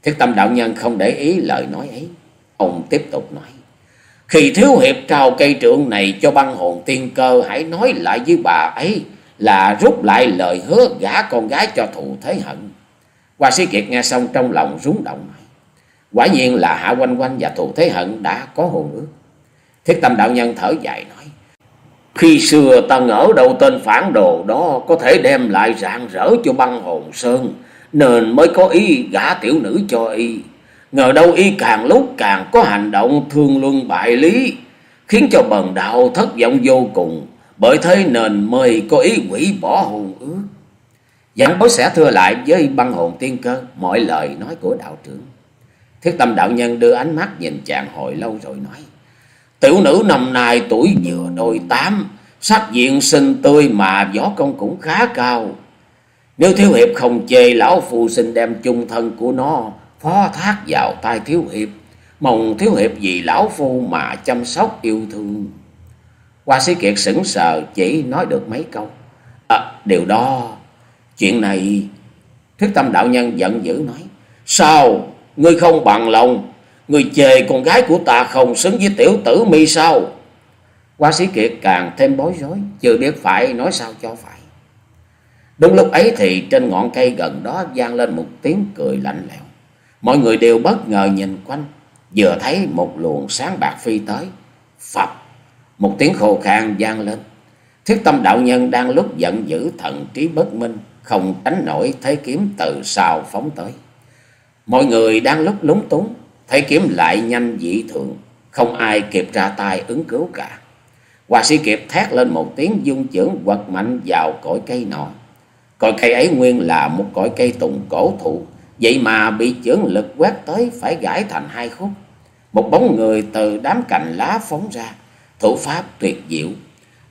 Thiết tâm đạo nhân không để ý lời nói ấy. Ông tiếp tục nói. Khi thiếu hiệp trao cây trượng này cho băng hồn tiên cơ, hãy nói lại với bà ấy là rút lại lời hứa gả con gái cho thù thế hận. Hoa sĩ Kiệt nghe xong trong lòng rúng động. Quả nhiên là Hạ Quanh Quanh và thù thế hận đã có hồn ước. Thiết tâm đạo nhân thở dài nói. Khi xưa ta ngỡ đầu tên phản đồ đó có thể đem lại rạng rỡ cho băng hồn sơn. Nên mới có ý gả tiểu nữ cho y. Ngờ đâu y càng lúc càng có hành động thương luân bại lý. Khiến cho bần đạo thất vọng vô cùng bởi thế nên mới có ý quỷ bỏ hồn ước. Giảng bối sẽ thưa lại với băng hồn tiên cơ mọi lời nói của đạo trưởng. Thiết tâm đạo nhân đưa ánh mắt nhìn chàng hồi lâu rồi nói. Tiểu nữ năm nay tuổi vừa đôi tám, sắc diện xinh tươi mà võ công cũng khá cao. Nếu thiếu hiệp không chê lão phù sinh đem chung thân của nó phó thác vào tay thiếu hiệp, mong thiếu hiệp vì lão phu mà chăm sóc yêu thương. Hoa sĩ Kiệt sững sờ chỉ nói được mấy câu. À, điều đó, chuyện này... Thuyết tâm đạo nhân giận dữ nói. Sao? Ngươi không bằng lòng. Ngươi chê con gái của ta không xứng với tiểu tử mi sao? Hoa sĩ Kiệt càng thêm bối rối. Chưa biết phải nói sao cho phải. Đúng lúc ấy thì trên ngọn cây gần đó vang lên một tiếng cười lạnh lẽo. Mọi người đều bất ngờ nhìn quanh. Vừa thấy một luồng sáng bạc phi tới. Phập một tiếng khô khan vang lên. Thiết tâm đạo nhân đang lúc giận dữ thần trí bất minh, không tránh nổi thấy kiếm từ sau phóng tới. Mọi người đang lúc lúng túng, thấy kiếm lại nhanh dị thường, không ai kịp ra tay ứng cứu cả. hòa sĩ kịp thét lên một tiếng dung chưởng quật mạnh vào cõi cây nọ. cõi cây ấy nguyên là một cõi cây tùng cổ thụ, vậy mà bị chưởng lực quét tới phải gãy thành hai khúc. Một bóng người từ đám cành lá phóng ra, thủ pháp tuyệt diệu,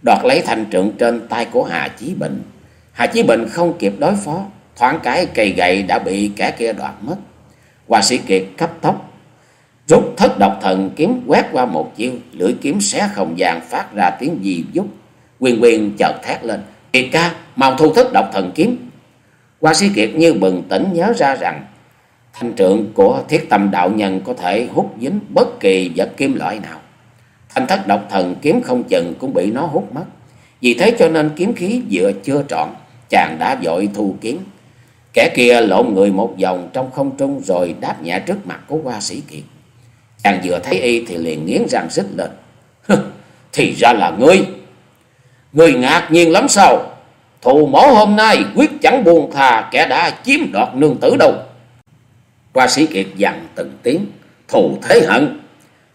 đoạt lấy thanh trượng trên tay của Hà Chí Bình. Hà Chí Bình không kịp đối phó, thoáng cái cây gậy đã bị kẻ kia đoạt mất. Hoa sĩ Kiệt cấp tốc, Rút thất độc thần kiếm quét qua một chiêu, lưỡi kiếm xé không gian phát ra tiếng gì dút. Quyền quyền chợt thét lên, Kiệt ca, mau thu thất độc thần kiếm. Hoa sĩ Kiệt như bừng tỉnh nhớ ra rằng thanh trượng của thiết tâm đạo nhân có thể hút dính bất kỳ vật kim loại nào. Thanh thất độc thần kiếm không chừng cũng bị nó hút mất. Vì thế cho nên kiếm khí vừa chưa trọn, chàng đã vội thu kiếm. Kẻ kia lộn người một vòng trong không trung rồi đáp nhẹ trước mặt của hoa sĩ Kiệt. Chàng vừa thấy y thì liền nghiến răng xích lên. thì ra là ngươi. Ngươi ngạc nhiên lắm sao? Thù mổ hôm nay quyết chẳng buồn thà kẻ đã chiếm đoạt nương tử đâu. Qua sĩ Kiệt dằn từng tiếng. Thù thế hận.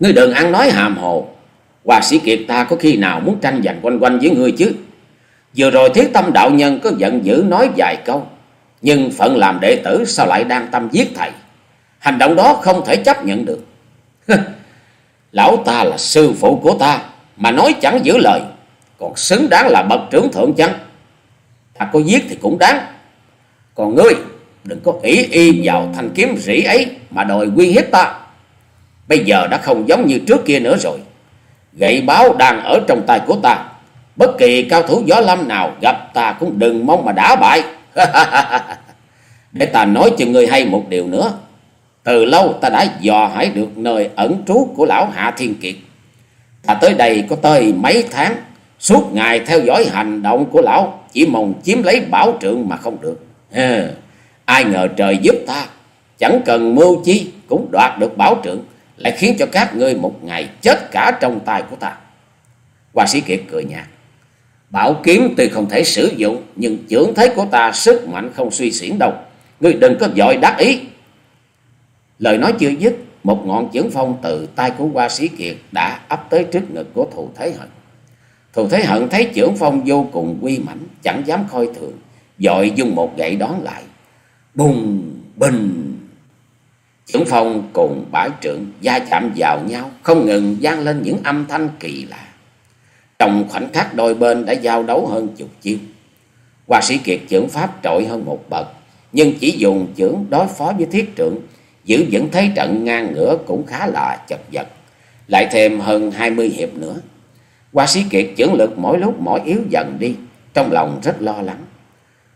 Ngươi đừng ăn nói hàm hồ. Qua sĩ Kiệt ta có khi nào muốn tranh giành quanh quanh với ngươi chứ? Vừa rồi thiết tâm đạo nhân có giận dữ nói vài câu. Nhưng phận làm đệ tử sao lại đang tâm giết thầy? Hành động đó không thể chấp nhận được. Lão ta là sư phụ của ta, mà nói chẳng giữ lời, còn xứng đáng là bậc trưởng thượng chăng? À, ta có giết thì cũng đáng. Còn ngươi, đừng có ý y vào thanh kiếm rỉ ấy mà đòi quy hiếp ta. Bây giờ đã không giống như trước kia nữa rồi. Gậy báo đang ở trong tay của ta. Bất kỳ cao thủ gió lâm nào gặp ta cũng đừng mong mà đã bại. Để ta nói cho ngươi hay một điều nữa. Từ lâu ta đã dò hỏi được nơi ẩn trú của lão Hạ Thiên Kiệt. Ta tới đây có tới mấy tháng, suốt ngày theo dõi hành động của lão, chỉ mong chiếm lấy bảo trượng mà không được. À, ai ngờ trời giúp ta, chẳng cần mưu chi cũng đoạt được bảo trượng, lại khiến cho các ngươi một ngày chết cả trong tay của ta. Hoa sĩ Kiệt cười nhạt. Bảo kiếm tuy không thể sử dụng, nhưng trưởng thế của ta sức mạnh không suy xiển đâu. Ngươi đừng có vội đắc ý. Lời nói chưa dứt, một ngọn chưởng phong từ tay của Hoa Sĩ Kiệt đã ấp tới trước ngực của Thù Thế Hận. Thù Thế Hận thấy trưởng phong vô cùng uy mãnh, chẳng dám coi thường, dội dùng một gậy đón lại. Bùng, bình. trưởng phong cùng bãi trưởng gia chạm vào nhau, không ngừng gian lên những âm thanh kỳ lạ. Trong khoảnh khắc đôi bên đã giao đấu hơn chục chiêu. Hoa sĩ Kiệt trưởng pháp trội hơn một bậc, nhưng chỉ dùng trưởng đối phó với thiết trưởng giữ vững thế trận ngang ngửa cũng khá là chật vật. Lại thêm hơn hai mươi hiệp nữa. Hoa sĩ kiệt chưởng lực mỗi lúc mỗi yếu dần đi, trong lòng rất lo lắng.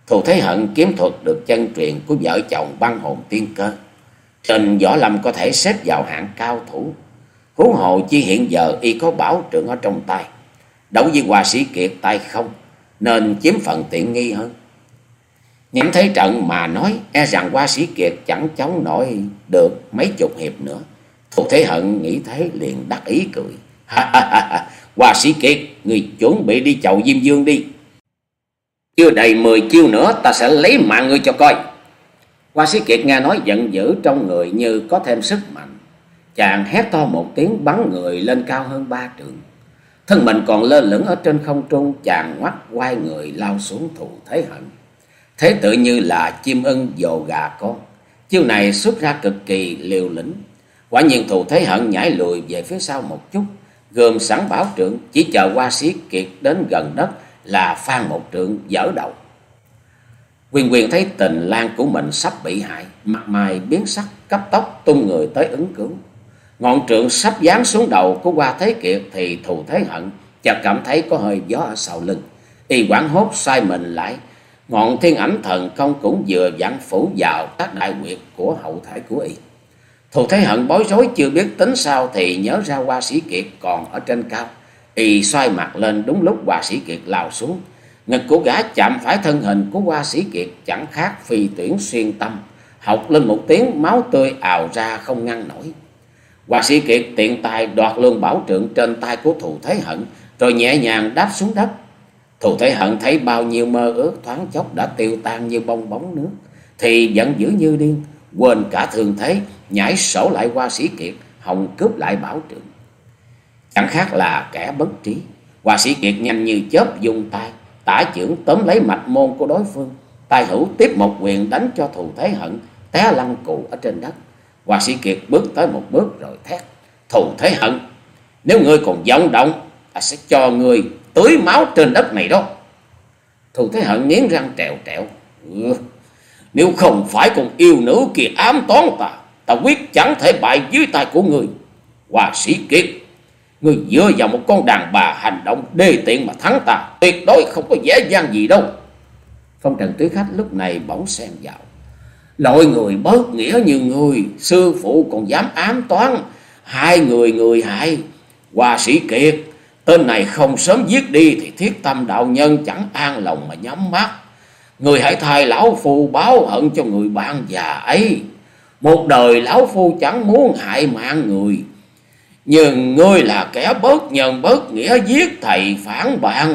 Thù Thế Hận kiếm thuật được chân truyền của vợ chồng băng hồn tiên cơ. Trên võ lâm có thể xếp vào hạng cao thủ. Hú hồ chi hiện giờ y có bảo trưởng ở trong tay. Đấu với hoa sĩ kiệt tay không, nên chiếm phần tiện nghi hơn. Nhìn thấy trận mà nói e rằng Hoa sĩ kiệt chẳng chống nổi được mấy chục hiệp nữa. Thù Thế Hận nghĩ thế liền đắc ý cười. Hòa qua sĩ kiệt, người chuẩn bị đi chầu Diêm Dương đi. Chưa đầy mười chiêu nữa ta sẽ lấy mạng ngươi cho coi. Qua sĩ kiệt nghe nói giận dữ trong người như có thêm sức mạnh. Chàng hét to một tiếng bắn người lên cao hơn ba trượng. Thân mình còn lơ lửng ở trên không trung, chàng ngoắt quay người lao xuống Thù Thế Hận. Thế tự như là chim ưng dồ gà con. Chiêu này xuất ra cực kỳ liều lĩnh. Quả nhiên thù thế hận nhảy lùi về phía sau một chút. Gồm sẵn bảo trượng chỉ chờ qua sĩ kiệt đến gần đất là phan một trượng dở đầu. Quyền quyền thấy tình lang của mình sắp bị hại. Mặt mày biến sắc, cấp tốc tung người tới ứng cứu. Ngọn trượng sắp giáng xuống đầu của qua thế kiệt thì thù thế hận, chợt cảm thấy có hơi gió ở sau lưng. Y quảng hốt xoay mình lại Ngọn thiên ảnh thần công cũng vừa dặn phủ vào các đại quyệt của hậu thể của y. Thù thấy Hận bối rối chưa biết tính sao thì nhớ ra hoa sĩ kiệt còn ở trên cao. Y xoay mặt lên đúng lúc hoa sĩ kiệt lao xuống. Ngực của gã chạm phải thân hình của hoa sĩ kiệt chẳng khác phi tuyển xuyên tâm. Học lên một tiếng máu tươi ào ra không ngăn nổi. Hoa sĩ kiệt tiện tay đoạt luôn bảo trượng trên tay của thù thấy Hận rồi nhẹ nhàng đáp xuống đất Thù thấy Hận thấy bao nhiêu mơ ước thoáng chốc đã tiêu tan như bong bóng nước. Thì giận dữ như điên, quên cả thường thế, nhảy sổ lại qua sĩ kiệt, hồng cướp lại bảo trưởng Chẳng khác là kẻ bất trí. Hoa sĩ kiệt nhanh như chớp dùng tay, tả trưởng tóm lấy mạch môn của đối phương. Tài hữu tiếp một quyền đánh cho thù thế hận, té lăn cụ ở trên đất. Hoa sĩ kiệt bước tới một bước rồi thét. Thù thế hận, nếu ngươi còn vọng động, ta sẽ cho ngươi tưới máu trên đất này đó. Thù Thế Hận nghiến răng trèo trèo Ừ, nếu không phải con yêu nữ kia ám toán ta, ta quyết chẳng thể bại dưới tay của người. Hòa sĩ Kiệt, người dựa vào một con đàn bà hành động đê tiện mà thắng ta, tuyệt đối không có dễ dàng gì đâu. Phong Trần Tứ Khách lúc này bỗng xem vào. Loại người bớt nghĩa như người, sư phụ còn dám ám toán, hai người người hại. Hòa sĩ Kiệt, tên này không sớm giết đi thì thiết tâm đạo nhân chẳng an lòng mà nhắm mắt. Người hãy thay lão phù báo hận cho người bạn già ấy. Một đời lão phu chẳng muốn hại mạng người. Nhưng ngươi là kẻ bớt nhân bớt nghĩa giết thầy phản bạn.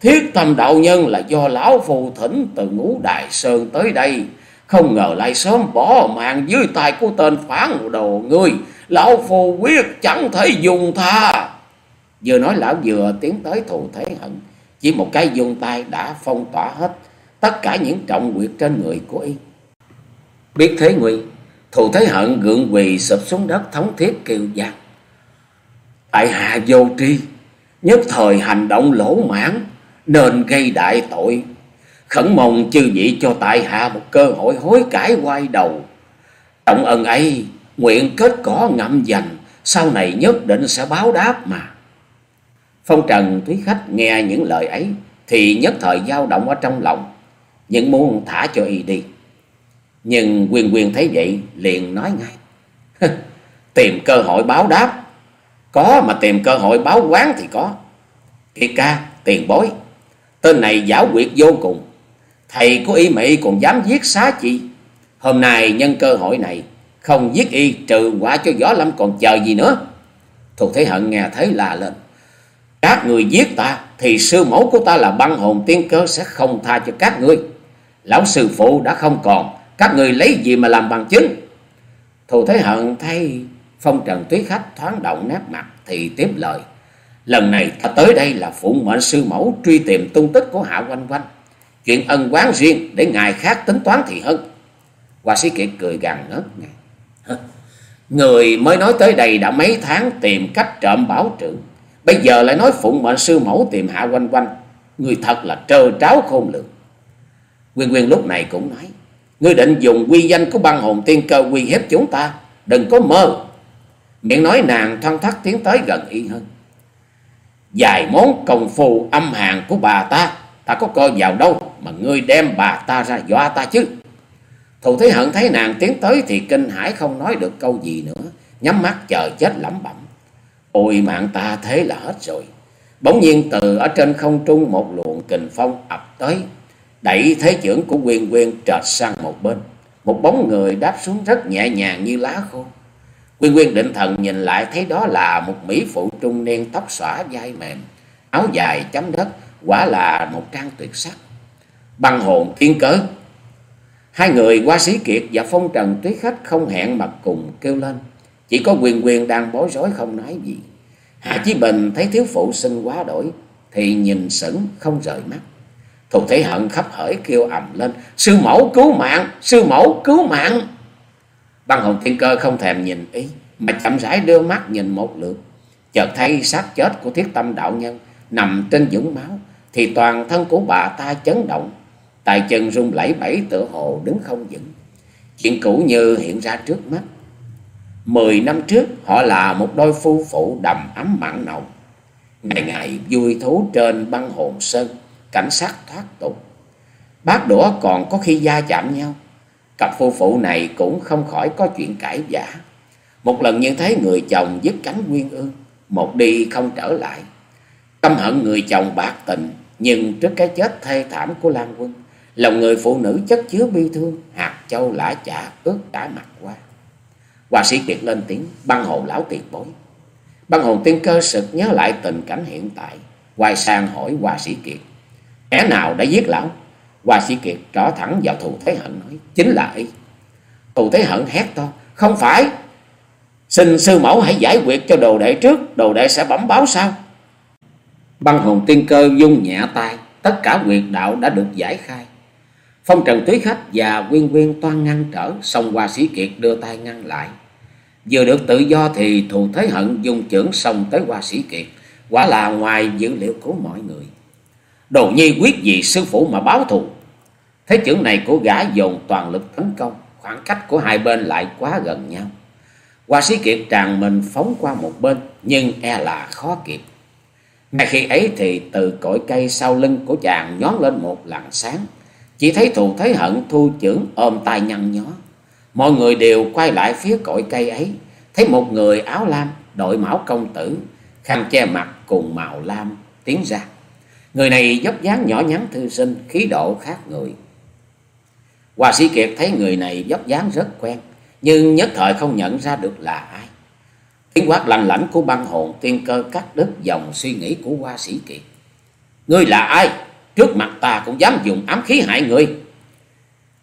Thiết tâm đạo nhân là do lão phu thỉnh từ ngũ đại sơn tới đây. Không ngờ lại sớm bỏ mạng dưới tay của tên phản đồ ngươi. Lão phu quyết chẳng thể dùng tha. Vừa nói lão vừa tiến tới thù thế hận. Chỉ một cái dung tay đã phong tỏa hết tất cả những trọng quyệt trên người của y. Biết thế nguy, thù thế hận gượng quỳ sụp xuống đất thống thiết kêu gian. Tại hạ vô tri, nhất thời hành động lỗ mãn nên gây đại tội. Khẩn mong chư vị cho tại hạ một cơ hội hối cải quay đầu. Trọng ân ấy, nguyện kết cỏ ngậm dành, sau này nhất định sẽ báo đáp mà. Phong Trần Thúy Khách nghe những lời ấy thì nhất thời dao động ở trong lòng, nhưng muốn thả cho y đi. Nhưng quyên quyên thấy vậy liền nói ngay. tìm cơ hội báo đáp. Có mà tìm cơ hội báo quán thì có. Kiệt ca, tiền bối. Tên này giáo quyệt vô cùng. Thầy của y mị còn dám giết xá chi. Hôm nay nhân cơ hội này. Không giết y trừ quả cho gió lâm còn chờ gì nữa. thù Thế Hận nghe thấy là lên. Các người giết ta thì sư mẫu của ta là băng hồn tiên cơ sẽ không tha cho các ngươi. Lão sư phụ đã không còn, các người lấy gì mà làm bằng chứng? Thù Thế Hận thay phong trần tuyết khách thoáng động nét mặt thì tiếp lời. Lần này ta tới đây là phụng mệnh sư mẫu truy tìm tung tích của Hạ Quanh Quanh. Chuyện ân quán riêng để ngài khác tính toán thì hơn. Hoa sĩ Kiệt cười gằn ngớt ngay. Người mới nói tới đây đã mấy tháng tìm cách trộm bảo trưởng. Bây giờ lại nói phụng mệnh sư mẫu tìm Hạ Quanh Quanh. Người thật là trơ tráo khôn lường. Quyên Quyên lúc này cũng nói. Ngươi định dùng quy danh của băng hồn tiên cơ uy hiếp chúng ta. Đừng có mơ. Miệng nói nàng thoăn thắt tiến tới gần y hơn. Dài món công phu âm hàng của bà ta. Ta có coi vào đâu mà ngươi đem bà ta ra dọa ta chứ. Thù Thế Hận thấy nàng tiến tới thì kinh hãi không nói được câu gì nữa. Nhắm mắt chờ chết lẩm bẩm. Ôi, mạng ta thế là hết rồi. Bỗng nhiên từ ở trên không trung một luồng kình phong ập tới đẩy thế trưởng của quyền quyền trệt sang một bên. Một bóng người đáp xuống rất nhẹ nhàng như lá khô. Quyên Quyên định thần nhìn lại thấy đó là một mỹ phụ trung niên tóc xõa dai mềm, áo dài chấm đất, quả là một trang tuyệt sắc. Băng hồn thiên cớ. Hai người qua sĩ kiệt và phong trần tuyết khách không hẹn mà cùng kêu lên. Chỉ có Quyên Quyên đang bối rối không nói gì. Hạ Chí Bình thấy thiếu phụ sinh quá đổi thì nhìn sững không rời mắt. Thù Thủy Hận khắp hởi kêu ầm lên. Sư mẫu cứu mạng! Sư mẫu cứu mạng! Băng hồn thiên cơ không thèm nhìn ý. Mà chậm rãi đưa mắt nhìn một lượt. Chợt thấy xác chết của thiết tâm đạo nhân nằm trên dũng máu. Thì toàn thân của bà ta chấn động. Tài chân rung lẫy bẫy tựa hồ đứng không vững. Chuyện cũ như hiện ra trước mắt. Mười năm trước, họ là một đôi phu phụ đầm ấm mặn nồng. Ngày ngày vui thú trên băng hồn sơn cảnh sát thoát tục. Bát đũa còn có khi gia chạm nhau. Cặp phu phụ này cũng không khỏi có chuyện cãi giả. Một lần như thế người chồng dứt cánh nguyên ương, một đi không trở lại. Căm hận người chồng bạc tình, nhưng trước cái chết thê thảm của Lan Quân, lòng người phụ nữ chất chứa bi thương, hạt châu lã chả ướt đã mặt qua. Hòa sĩ Kiệt lên tiếng, băng hồn lão tiền bối. Băng hồn tiên cơ sực nhớ lại tình cảnh hiện tại, quay sang hỏi hòa sĩ Kiệt. Kẻ nào đã giết lão? Hoa sĩ Kiệt trỏ thẳng vào thù Thế Hận nói. Chính là y. Thù Thế Hận hét to. Không phải. Xin sư mẫu hãy giải quyết cho đồ đệ trước. Đồ đệ sẽ bẩm báo sau. Băng hồn tiên cơ dung nhẹ tay. Tất cả quyệt đạo đã được giải khai. Phong trần túy khách và quyên quyên toan ngăn trở. Xong Hoa sĩ Kiệt đưa tay ngăn lại. Vừa được tự do thì thù Thế Hận dùng chưởng xong tới Hoa sĩ Kiệt. Quả là ngoài dữ liệu của mọi người. Đồ nhi quyết vì sư phụ mà báo thù. Thế chưởng này của gã dồn toàn lực tấn công, khoảng cách của hai bên lại quá gần nhau. Hoa sĩ kiệt tràn mình phóng qua một bên, nhưng e là khó kịp. Ngay khi ấy thì từ cội cây sau lưng của chàng nhón lên một làn sáng. Chỉ thấy thù thấy hận thu trưởng ôm tay nhăn nhó. Mọi người đều quay lại phía cội cây ấy. Thấy một người áo lam, đội mão công tử, khăn che mặt cùng màu lam tiến ra. Người này dốc dáng nhỏ nhắn thư sinh, khí độ khác người. Hòa sĩ Kiệt thấy người này dốc dáng rất quen, nhưng nhất thời không nhận ra được là ai. Tiếng quát lạnh lãnh của băng hồn tiên cơ cắt đứt dòng suy nghĩ của Hoa sĩ Kiệt. Ngươi là ai? Trước mặt ta cũng dám dùng ám khí hại người.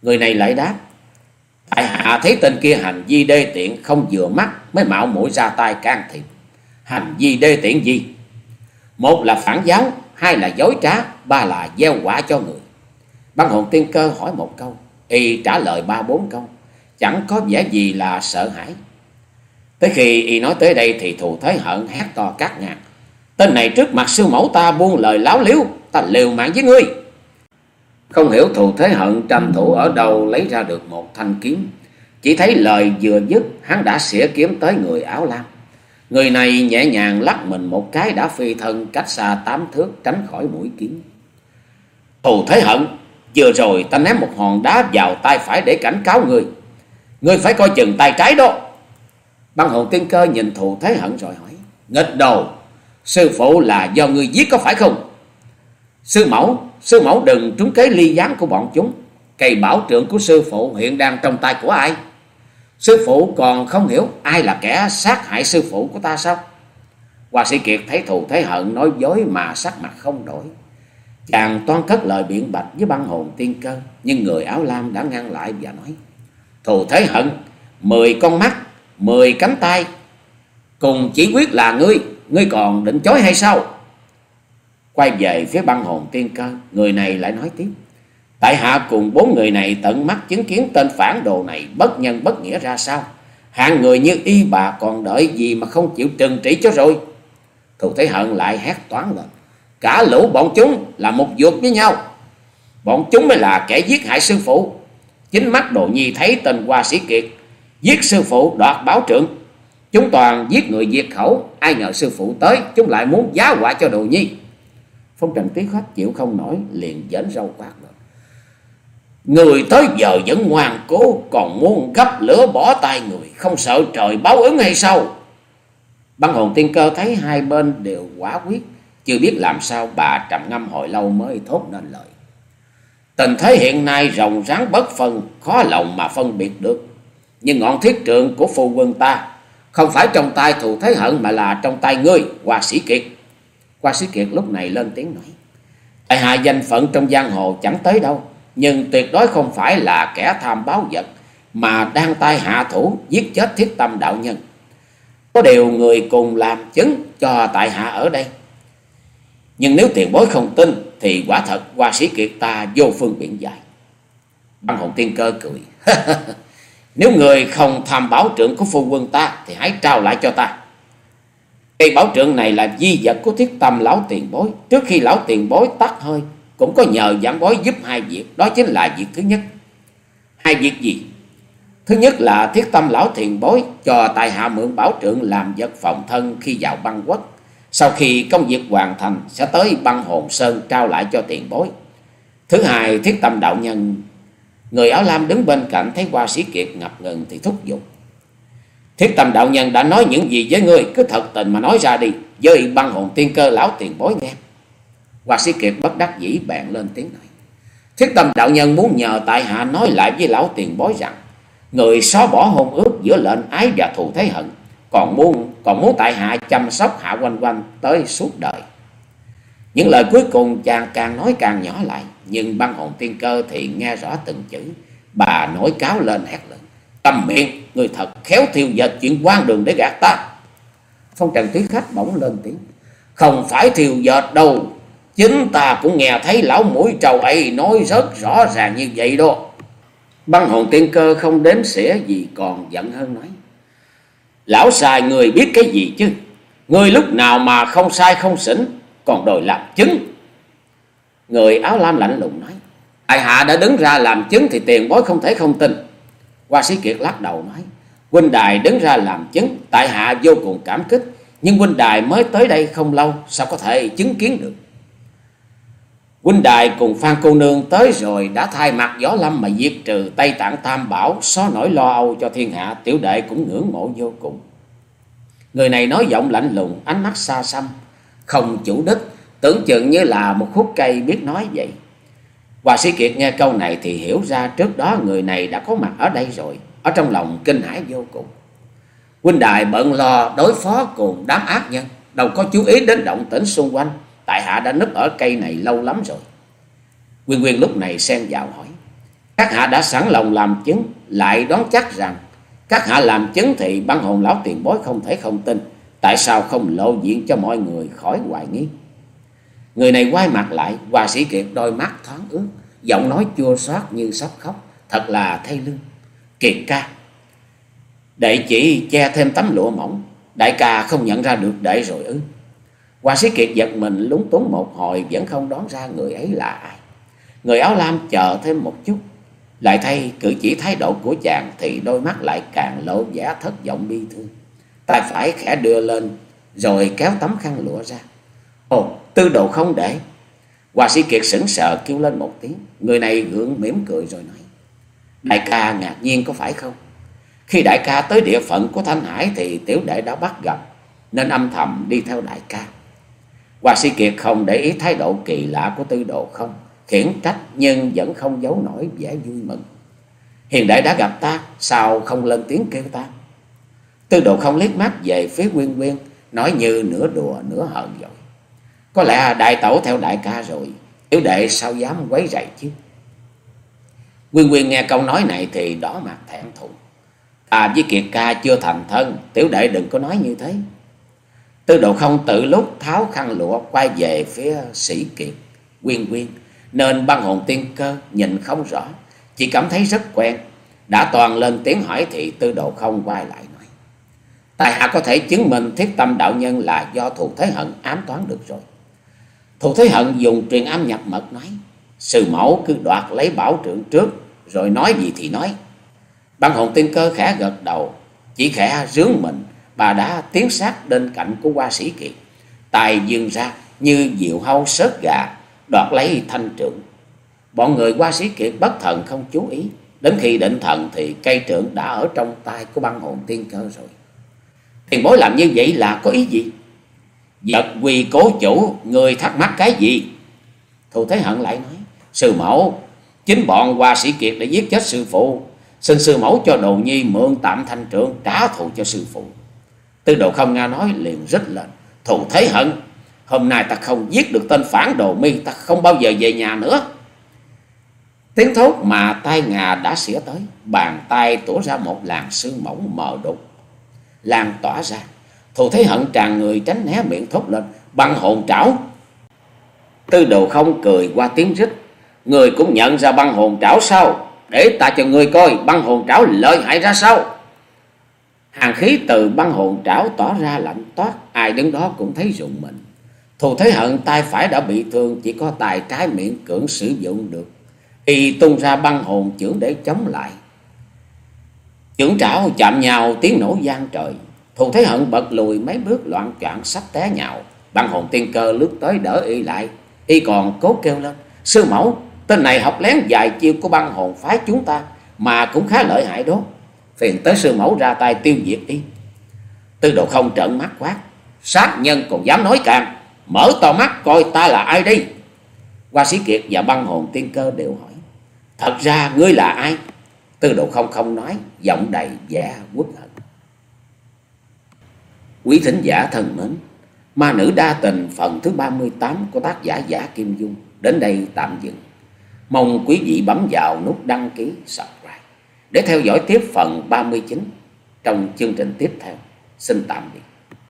Người này lại đáp. Tại hạ thấy tên kia hành vi đê tiện không vừa mắt mới mạo mũi ra tay can thiệp. Hành vi đê tiện gì? Một là phản giáo, hai là dối trá, ba là gieo quả cho người. Băng hồn tiên cơ hỏi một câu, y trả lời ba bốn câu, chẳng có vẻ gì là sợ hãi. Tới khi y nói tới đây thì thù thế hận hét to cắt ngạc. Tên này trước mặt sư mẫu ta buông lời láo liếu, ta liều mạng với ngươi. Không hiểu thù thế hận tranh thủ ở đâu lấy ra được một thanh kiếm. Chỉ thấy lời vừa dứt, hắn đã xỉa kiếm tới người áo lam. Người này nhẹ nhàng lắc mình một cái đã phi thân cách xa tám thước tránh khỏi mũi kiếm. Thù thế hận, vừa rồi ta ném một hòn đá vào tay phải để cảnh cáo người. người phải coi chừng tay trái đó. Băng hồn tiên cơ nhìn thù thế hận rồi hỏi. Nghịch đầu, sư phụ là do người giết có phải không? Sư mẫu, sư mẫu đừng trúng kế ly gián của bọn chúng. Cây bảo trưởng của sư phụ hiện đang trong tay của ai? Sư phụ còn không hiểu ai là kẻ sát hại sư phụ của ta sao? Hoa sĩ Kiệt thấy thù thấy hận nói dối mà sắc mặt không đổi. Chàng toan cất lời biện bạch với băng hồn tiên cơ. Nhưng người áo lam đã ngăn lại và nói. Thù thấy hận, mười con mắt, mười cánh tay. Cùng chỉ quyết là ngươi, ngươi còn định chối hay sao? Quay về phía băng hồn tiên cơ, người này lại nói tiếp. Tại hạ cùng bốn người này tận mắt chứng kiến tên phản đồ này bất nhân bất nghĩa ra sao. Hạng người như y bà còn đợi gì mà không chịu trừng trị cho rồi. Thù Thế Hận lại hét toán lên. Cả lũ bọn chúng là một ruột với nhau. Bọn chúng mới là kẻ giết hại sư phụ. Chính mắt đồ nhi thấy tên Hoa Sĩ Kiệt. Giết sư phụ đoạt báo trưởng. Chúng toàn giết người diệt khẩu. Ai ngờ sư phụ tới. Chúng lại muốn giá họa cho đồ nhi. Phong Trần Tí Khách chịu không nổi. Liền dễn râu quát. Người tới giờ vẫn ngoan cố còn muốn gấp lửa bỏ tay người, không sợ trời báo ứng hay sao? Băng hồn tiên cơ thấy hai bên đều quả quyết, chưa biết làm sao bà trầm ngâm hồi lâu mới thốt nên lời. Tình thế hiện nay rồng rắn bất phân, khó lòng mà phân biệt được. Nhưng ngọn thiết trượng của phu quân ta không phải trong tay thù thế hận mà là trong tay ngươi, Hoa Sĩ Kiệt. Hoa Sĩ Kiệt lúc này lên tiếng nói. Tại hạ danh phận trong giang hồ chẳng tới đâu nhưng tuyệt đối không phải là kẻ tham báo vật, mà đang tay hạ thủ giết chết thiết tâm đạo nhân. Có điều người cùng làm chứng cho tại hạ ở đây. Nhưng nếu tiền bối không tin, thì quả thật qua sĩ kiệt ta vô phương biện giải. Băng hồn tiên cơ cười. Nếu người không tham báo trưởng của phu quân ta, thì hãy trao lại cho ta. Cây bảo trưởng này là di vật của thiết tâm lão tiền bối. Trước khi lão tiền bối tắt hơi cũng có nhờ giảng bói giúp hai việc, đó chính là việc thứ nhất. Hai việc gì? Thứ nhất là thiết tâm lão thiền bối cho tài hạ mượn bảo trượng làm vật phòng thân khi vào băng quốc. Sau khi công việc hoàn thành sẽ tới băng hồn sơn trao lại cho tiền bối. Thứ hai, thiết tâm đạo nhân. Người áo lam đứng bên cạnh thấy qua sĩ kiệt ngập ngừng thì thúc giục. Thiết tâm đạo nhân đã nói những gì với ngươi, cứ thật tình mà nói ra đi, với băng hồn tiên cơ lão tiền bối nghe. Hoa sĩ Kiệt bất đắc dĩ bèn lên tiếng nói. Thiết tâm đạo nhân muốn nhờ tại hạ nói lại với lão tiền bối rằng người xóa bỏ hôn ước giữa lệnh ái và thù thế hận còn muốn còn muốn tại hạ chăm sóc hạ quanh quanh tới suốt đời. Những lời cuối cùng chàng càng nói càng nhỏ lại nhưng băng hồn tiên cơ thì nghe rõ từng chữ. Bà nổi cáo lên hét lên. tâm miệng, người thật khéo thiêu dệt chuyện quan đường để gạt ta. Phong trần thúy khách bỗng lên tiếng. Không phải thiêu dệt đâu, Chính ta cũng nghe thấy lão mũi trầu ấy nói rất rõ ràng như vậy đó. Băng hồn tiên cơ không đếm xỉa gì còn giận hơn nói. Lão sai người biết cái gì chứ? Người lúc nào mà không sai không xỉn, còn đòi làm chứng. Người áo lam lạnh lùng nói. Ai hạ đã đứng ra làm chứng thì tiền bối không thể không tin. Hoa sĩ Kiệt lắc đầu nói. Huynh đài đứng ra làm chứng. Tại hạ vô cùng cảm kích. Nhưng huynh đài mới tới đây không lâu. Sao có thể chứng kiến được. Huynh đài cùng Phan cô nương tới rồi đã thay mặt gió lâm mà diệt trừ Tây Tạng Tam Bảo, xóa nổi lo âu cho thiên hạ, tiểu đệ cũng ngưỡng mộ vô cùng. Người này nói giọng lạnh lùng, ánh mắt xa xăm, không chủ đích, tưởng chừng như là một khúc cây biết nói vậy. Hòa sĩ Kiệt nghe câu này thì hiểu ra trước đó người này đã có mặt ở đây rồi, ở trong lòng kinh hãi vô cùng. Huynh đài bận lo đối phó cùng đám ác nhân, đâu có chú ý đến động tĩnh xung quanh, tại hạ đã núp ở cây này lâu lắm rồi. Quyên Quyên lúc này xen vào hỏi, các hạ đã sẵn lòng làm chứng, lại đoán chắc rằng các hạ làm chứng thì băng hồn lão tiền bối không thể không tin, tại sao không lộ diện cho mọi người khỏi hoài nghi. Người này quay mặt lại, Hòa sĩ Kiệt đôi mắt thoáng ướt, giọng nói chua xót như sắp khóc, thật là thay lưng. Kiệt ca, đệ chỉ che thêm tấm lụa mỏng, đại ca không nhận ra được đệ rồi ư. Hòa sĩ Kiệt giật mình lúng túng một hồi vẫn không đoán ra người ấy là ai. Người áo lam chờ thêm một chút, lại thay cử chỉ thái độ của chàng thì đôi mắt lại càng lộ vẻ thất vọng bi thương. Tay phải khẽ đưa lên rồi kéo tấm khăn lụa ra. Ồ, tư đồ không để. Hòa sĩ Kiệt sững sờ kêu lên một tiếng. Người này gượng mỉm cười rồi nói. Đại ca ngạc nhiên có phải không? Khi đại ca tới địa phận của Thanh Hải thì tiểu đệ đã bắt gặp. Nên âm thầm đi theo đại ca. Hoa sĩ Kiệt không để ý thái độ kỳ lạ của tư đồ không. Khiển trách nhưng vẫn không giấu nổi vẻ vui mừng. Hiền đại đã gặp ta, sao không lên tiếng kêu ta? Tư đồ không liếc mắt về phía Quyên Quyên, nói như nửa đùa nửa hờn rồi. Có lẽ đại tẩu theo đại ca rồi, tiểu đệ sao dám quấy rầy chứ? Quyên Quyên nghe câu nói này thì đỏ mặt thẹn thùng. À với Kiệt ca chưa thành thân, tiểu đệ đừng có nói như thế. Tư đồ không tự lúc tháo khăn lụa quay về phía sĩ Kiệt, Quyên Quyên, nên băng hồn tiên cơ nhìn không rõ, chỉ cảm thấy rất quen. Đã toàn lên tiếng hỏi thì tư đồ không quay lại nói. Tài hạ có thể chứng minh thiết tâm đạo nhân là do thù thế hận ám toán được rồi. Thù thế hận dùng truyền âm nhập mật nói. Sư mẫu cứ đoạt lấy bảo trưởng trước, rồi nói gì thì nói. Băng hồn tiên cơ khẽ gật đầu, chỉ khẽ rướng mình, bà đã tiến sát bên cạnh của hoa sĩ kiệt. Tài dừng ra như diệu hâu sớt gà, đoạt lấy thanh trưởng. Bọn người qua sĩ kiệt bất thần không chú ý. Đến khi định thần thì cây trưởng đã ở trong tay của băng hồn tiên cơ rồi. Tiền bối làm như vậy là có ý gì? Vật quỳ cố chủ, người thắc mắc cái gì? Thù Thế Hận lại nói, sư mẫu, chính bọn qua sĩ kiệt đã giết chết sư phụ. Xin sư mẫu cho đồ nhi mượn tạm thanh trưởng trả thù cho sư phụ. Tư đồ không nghe nói liền rít lên. Thù Thế Hận, hôm nay ta không giết được tên phản đồ mi, ta không bao giờ về nhà nữa. Tiếng thốt mà tay ngà đã xỉa tới, bàn tay tủa ra một làn sương mỏng mờ đục, lan tỏa ra. Thù thấy hận tràn người tránh né miệng thốt lên, băng hồn trảo. Tư đồ không cười qua tiếng rít, người cũng nhận ra băng hồn trảo sao? Để ta cho người coi băng hồn trảo lợi hại ra sao? Hàng khí từ băng hồn trảo tỏ ra lạnh toát, ai đứng đó cũng thấy rụng mình. Thù thấy hận tay phải đã bị thương, chỉ có tay trái miệng cưỡng sử dụng được. Y tung ra băng hồn chưởng để chống lại. Chưởng trảo chạm nhau tiếng nổ gian trời. Thù thế hận bật lùi mấy bước loạn choạng sắp té nhào. Băng hồn tiên cơ lướt tới đỡ y lại. Y còn cố kêu lên sư mẫu tên này học lén dài chiêu của băng hồn phái chúng ta mà cũng khá lợi hại đó phiền tới sư mẫu ra tay tiêu diệt y tư đồ không trợn mắt quát sát nhân còn dám nói càng mở to mắt coi ta là ai đi hoa sĩ kiệt và băng hồn tiên cơ đều hỏi Thật ra ngươi là ai? Tư đồ không không nói, giọng đầy vẻ quốc hận. Quý thính giả thân mến, Ma nữ đa tình phần thứ 38 của tác giả Giả Kim Dung đến đây tạm dừng. Mong quý vị bấm vào nút đăng ký, subscribe để theo dõi tiếp phần 39 trong chương trình tiếp theo. Xin tạm biệt.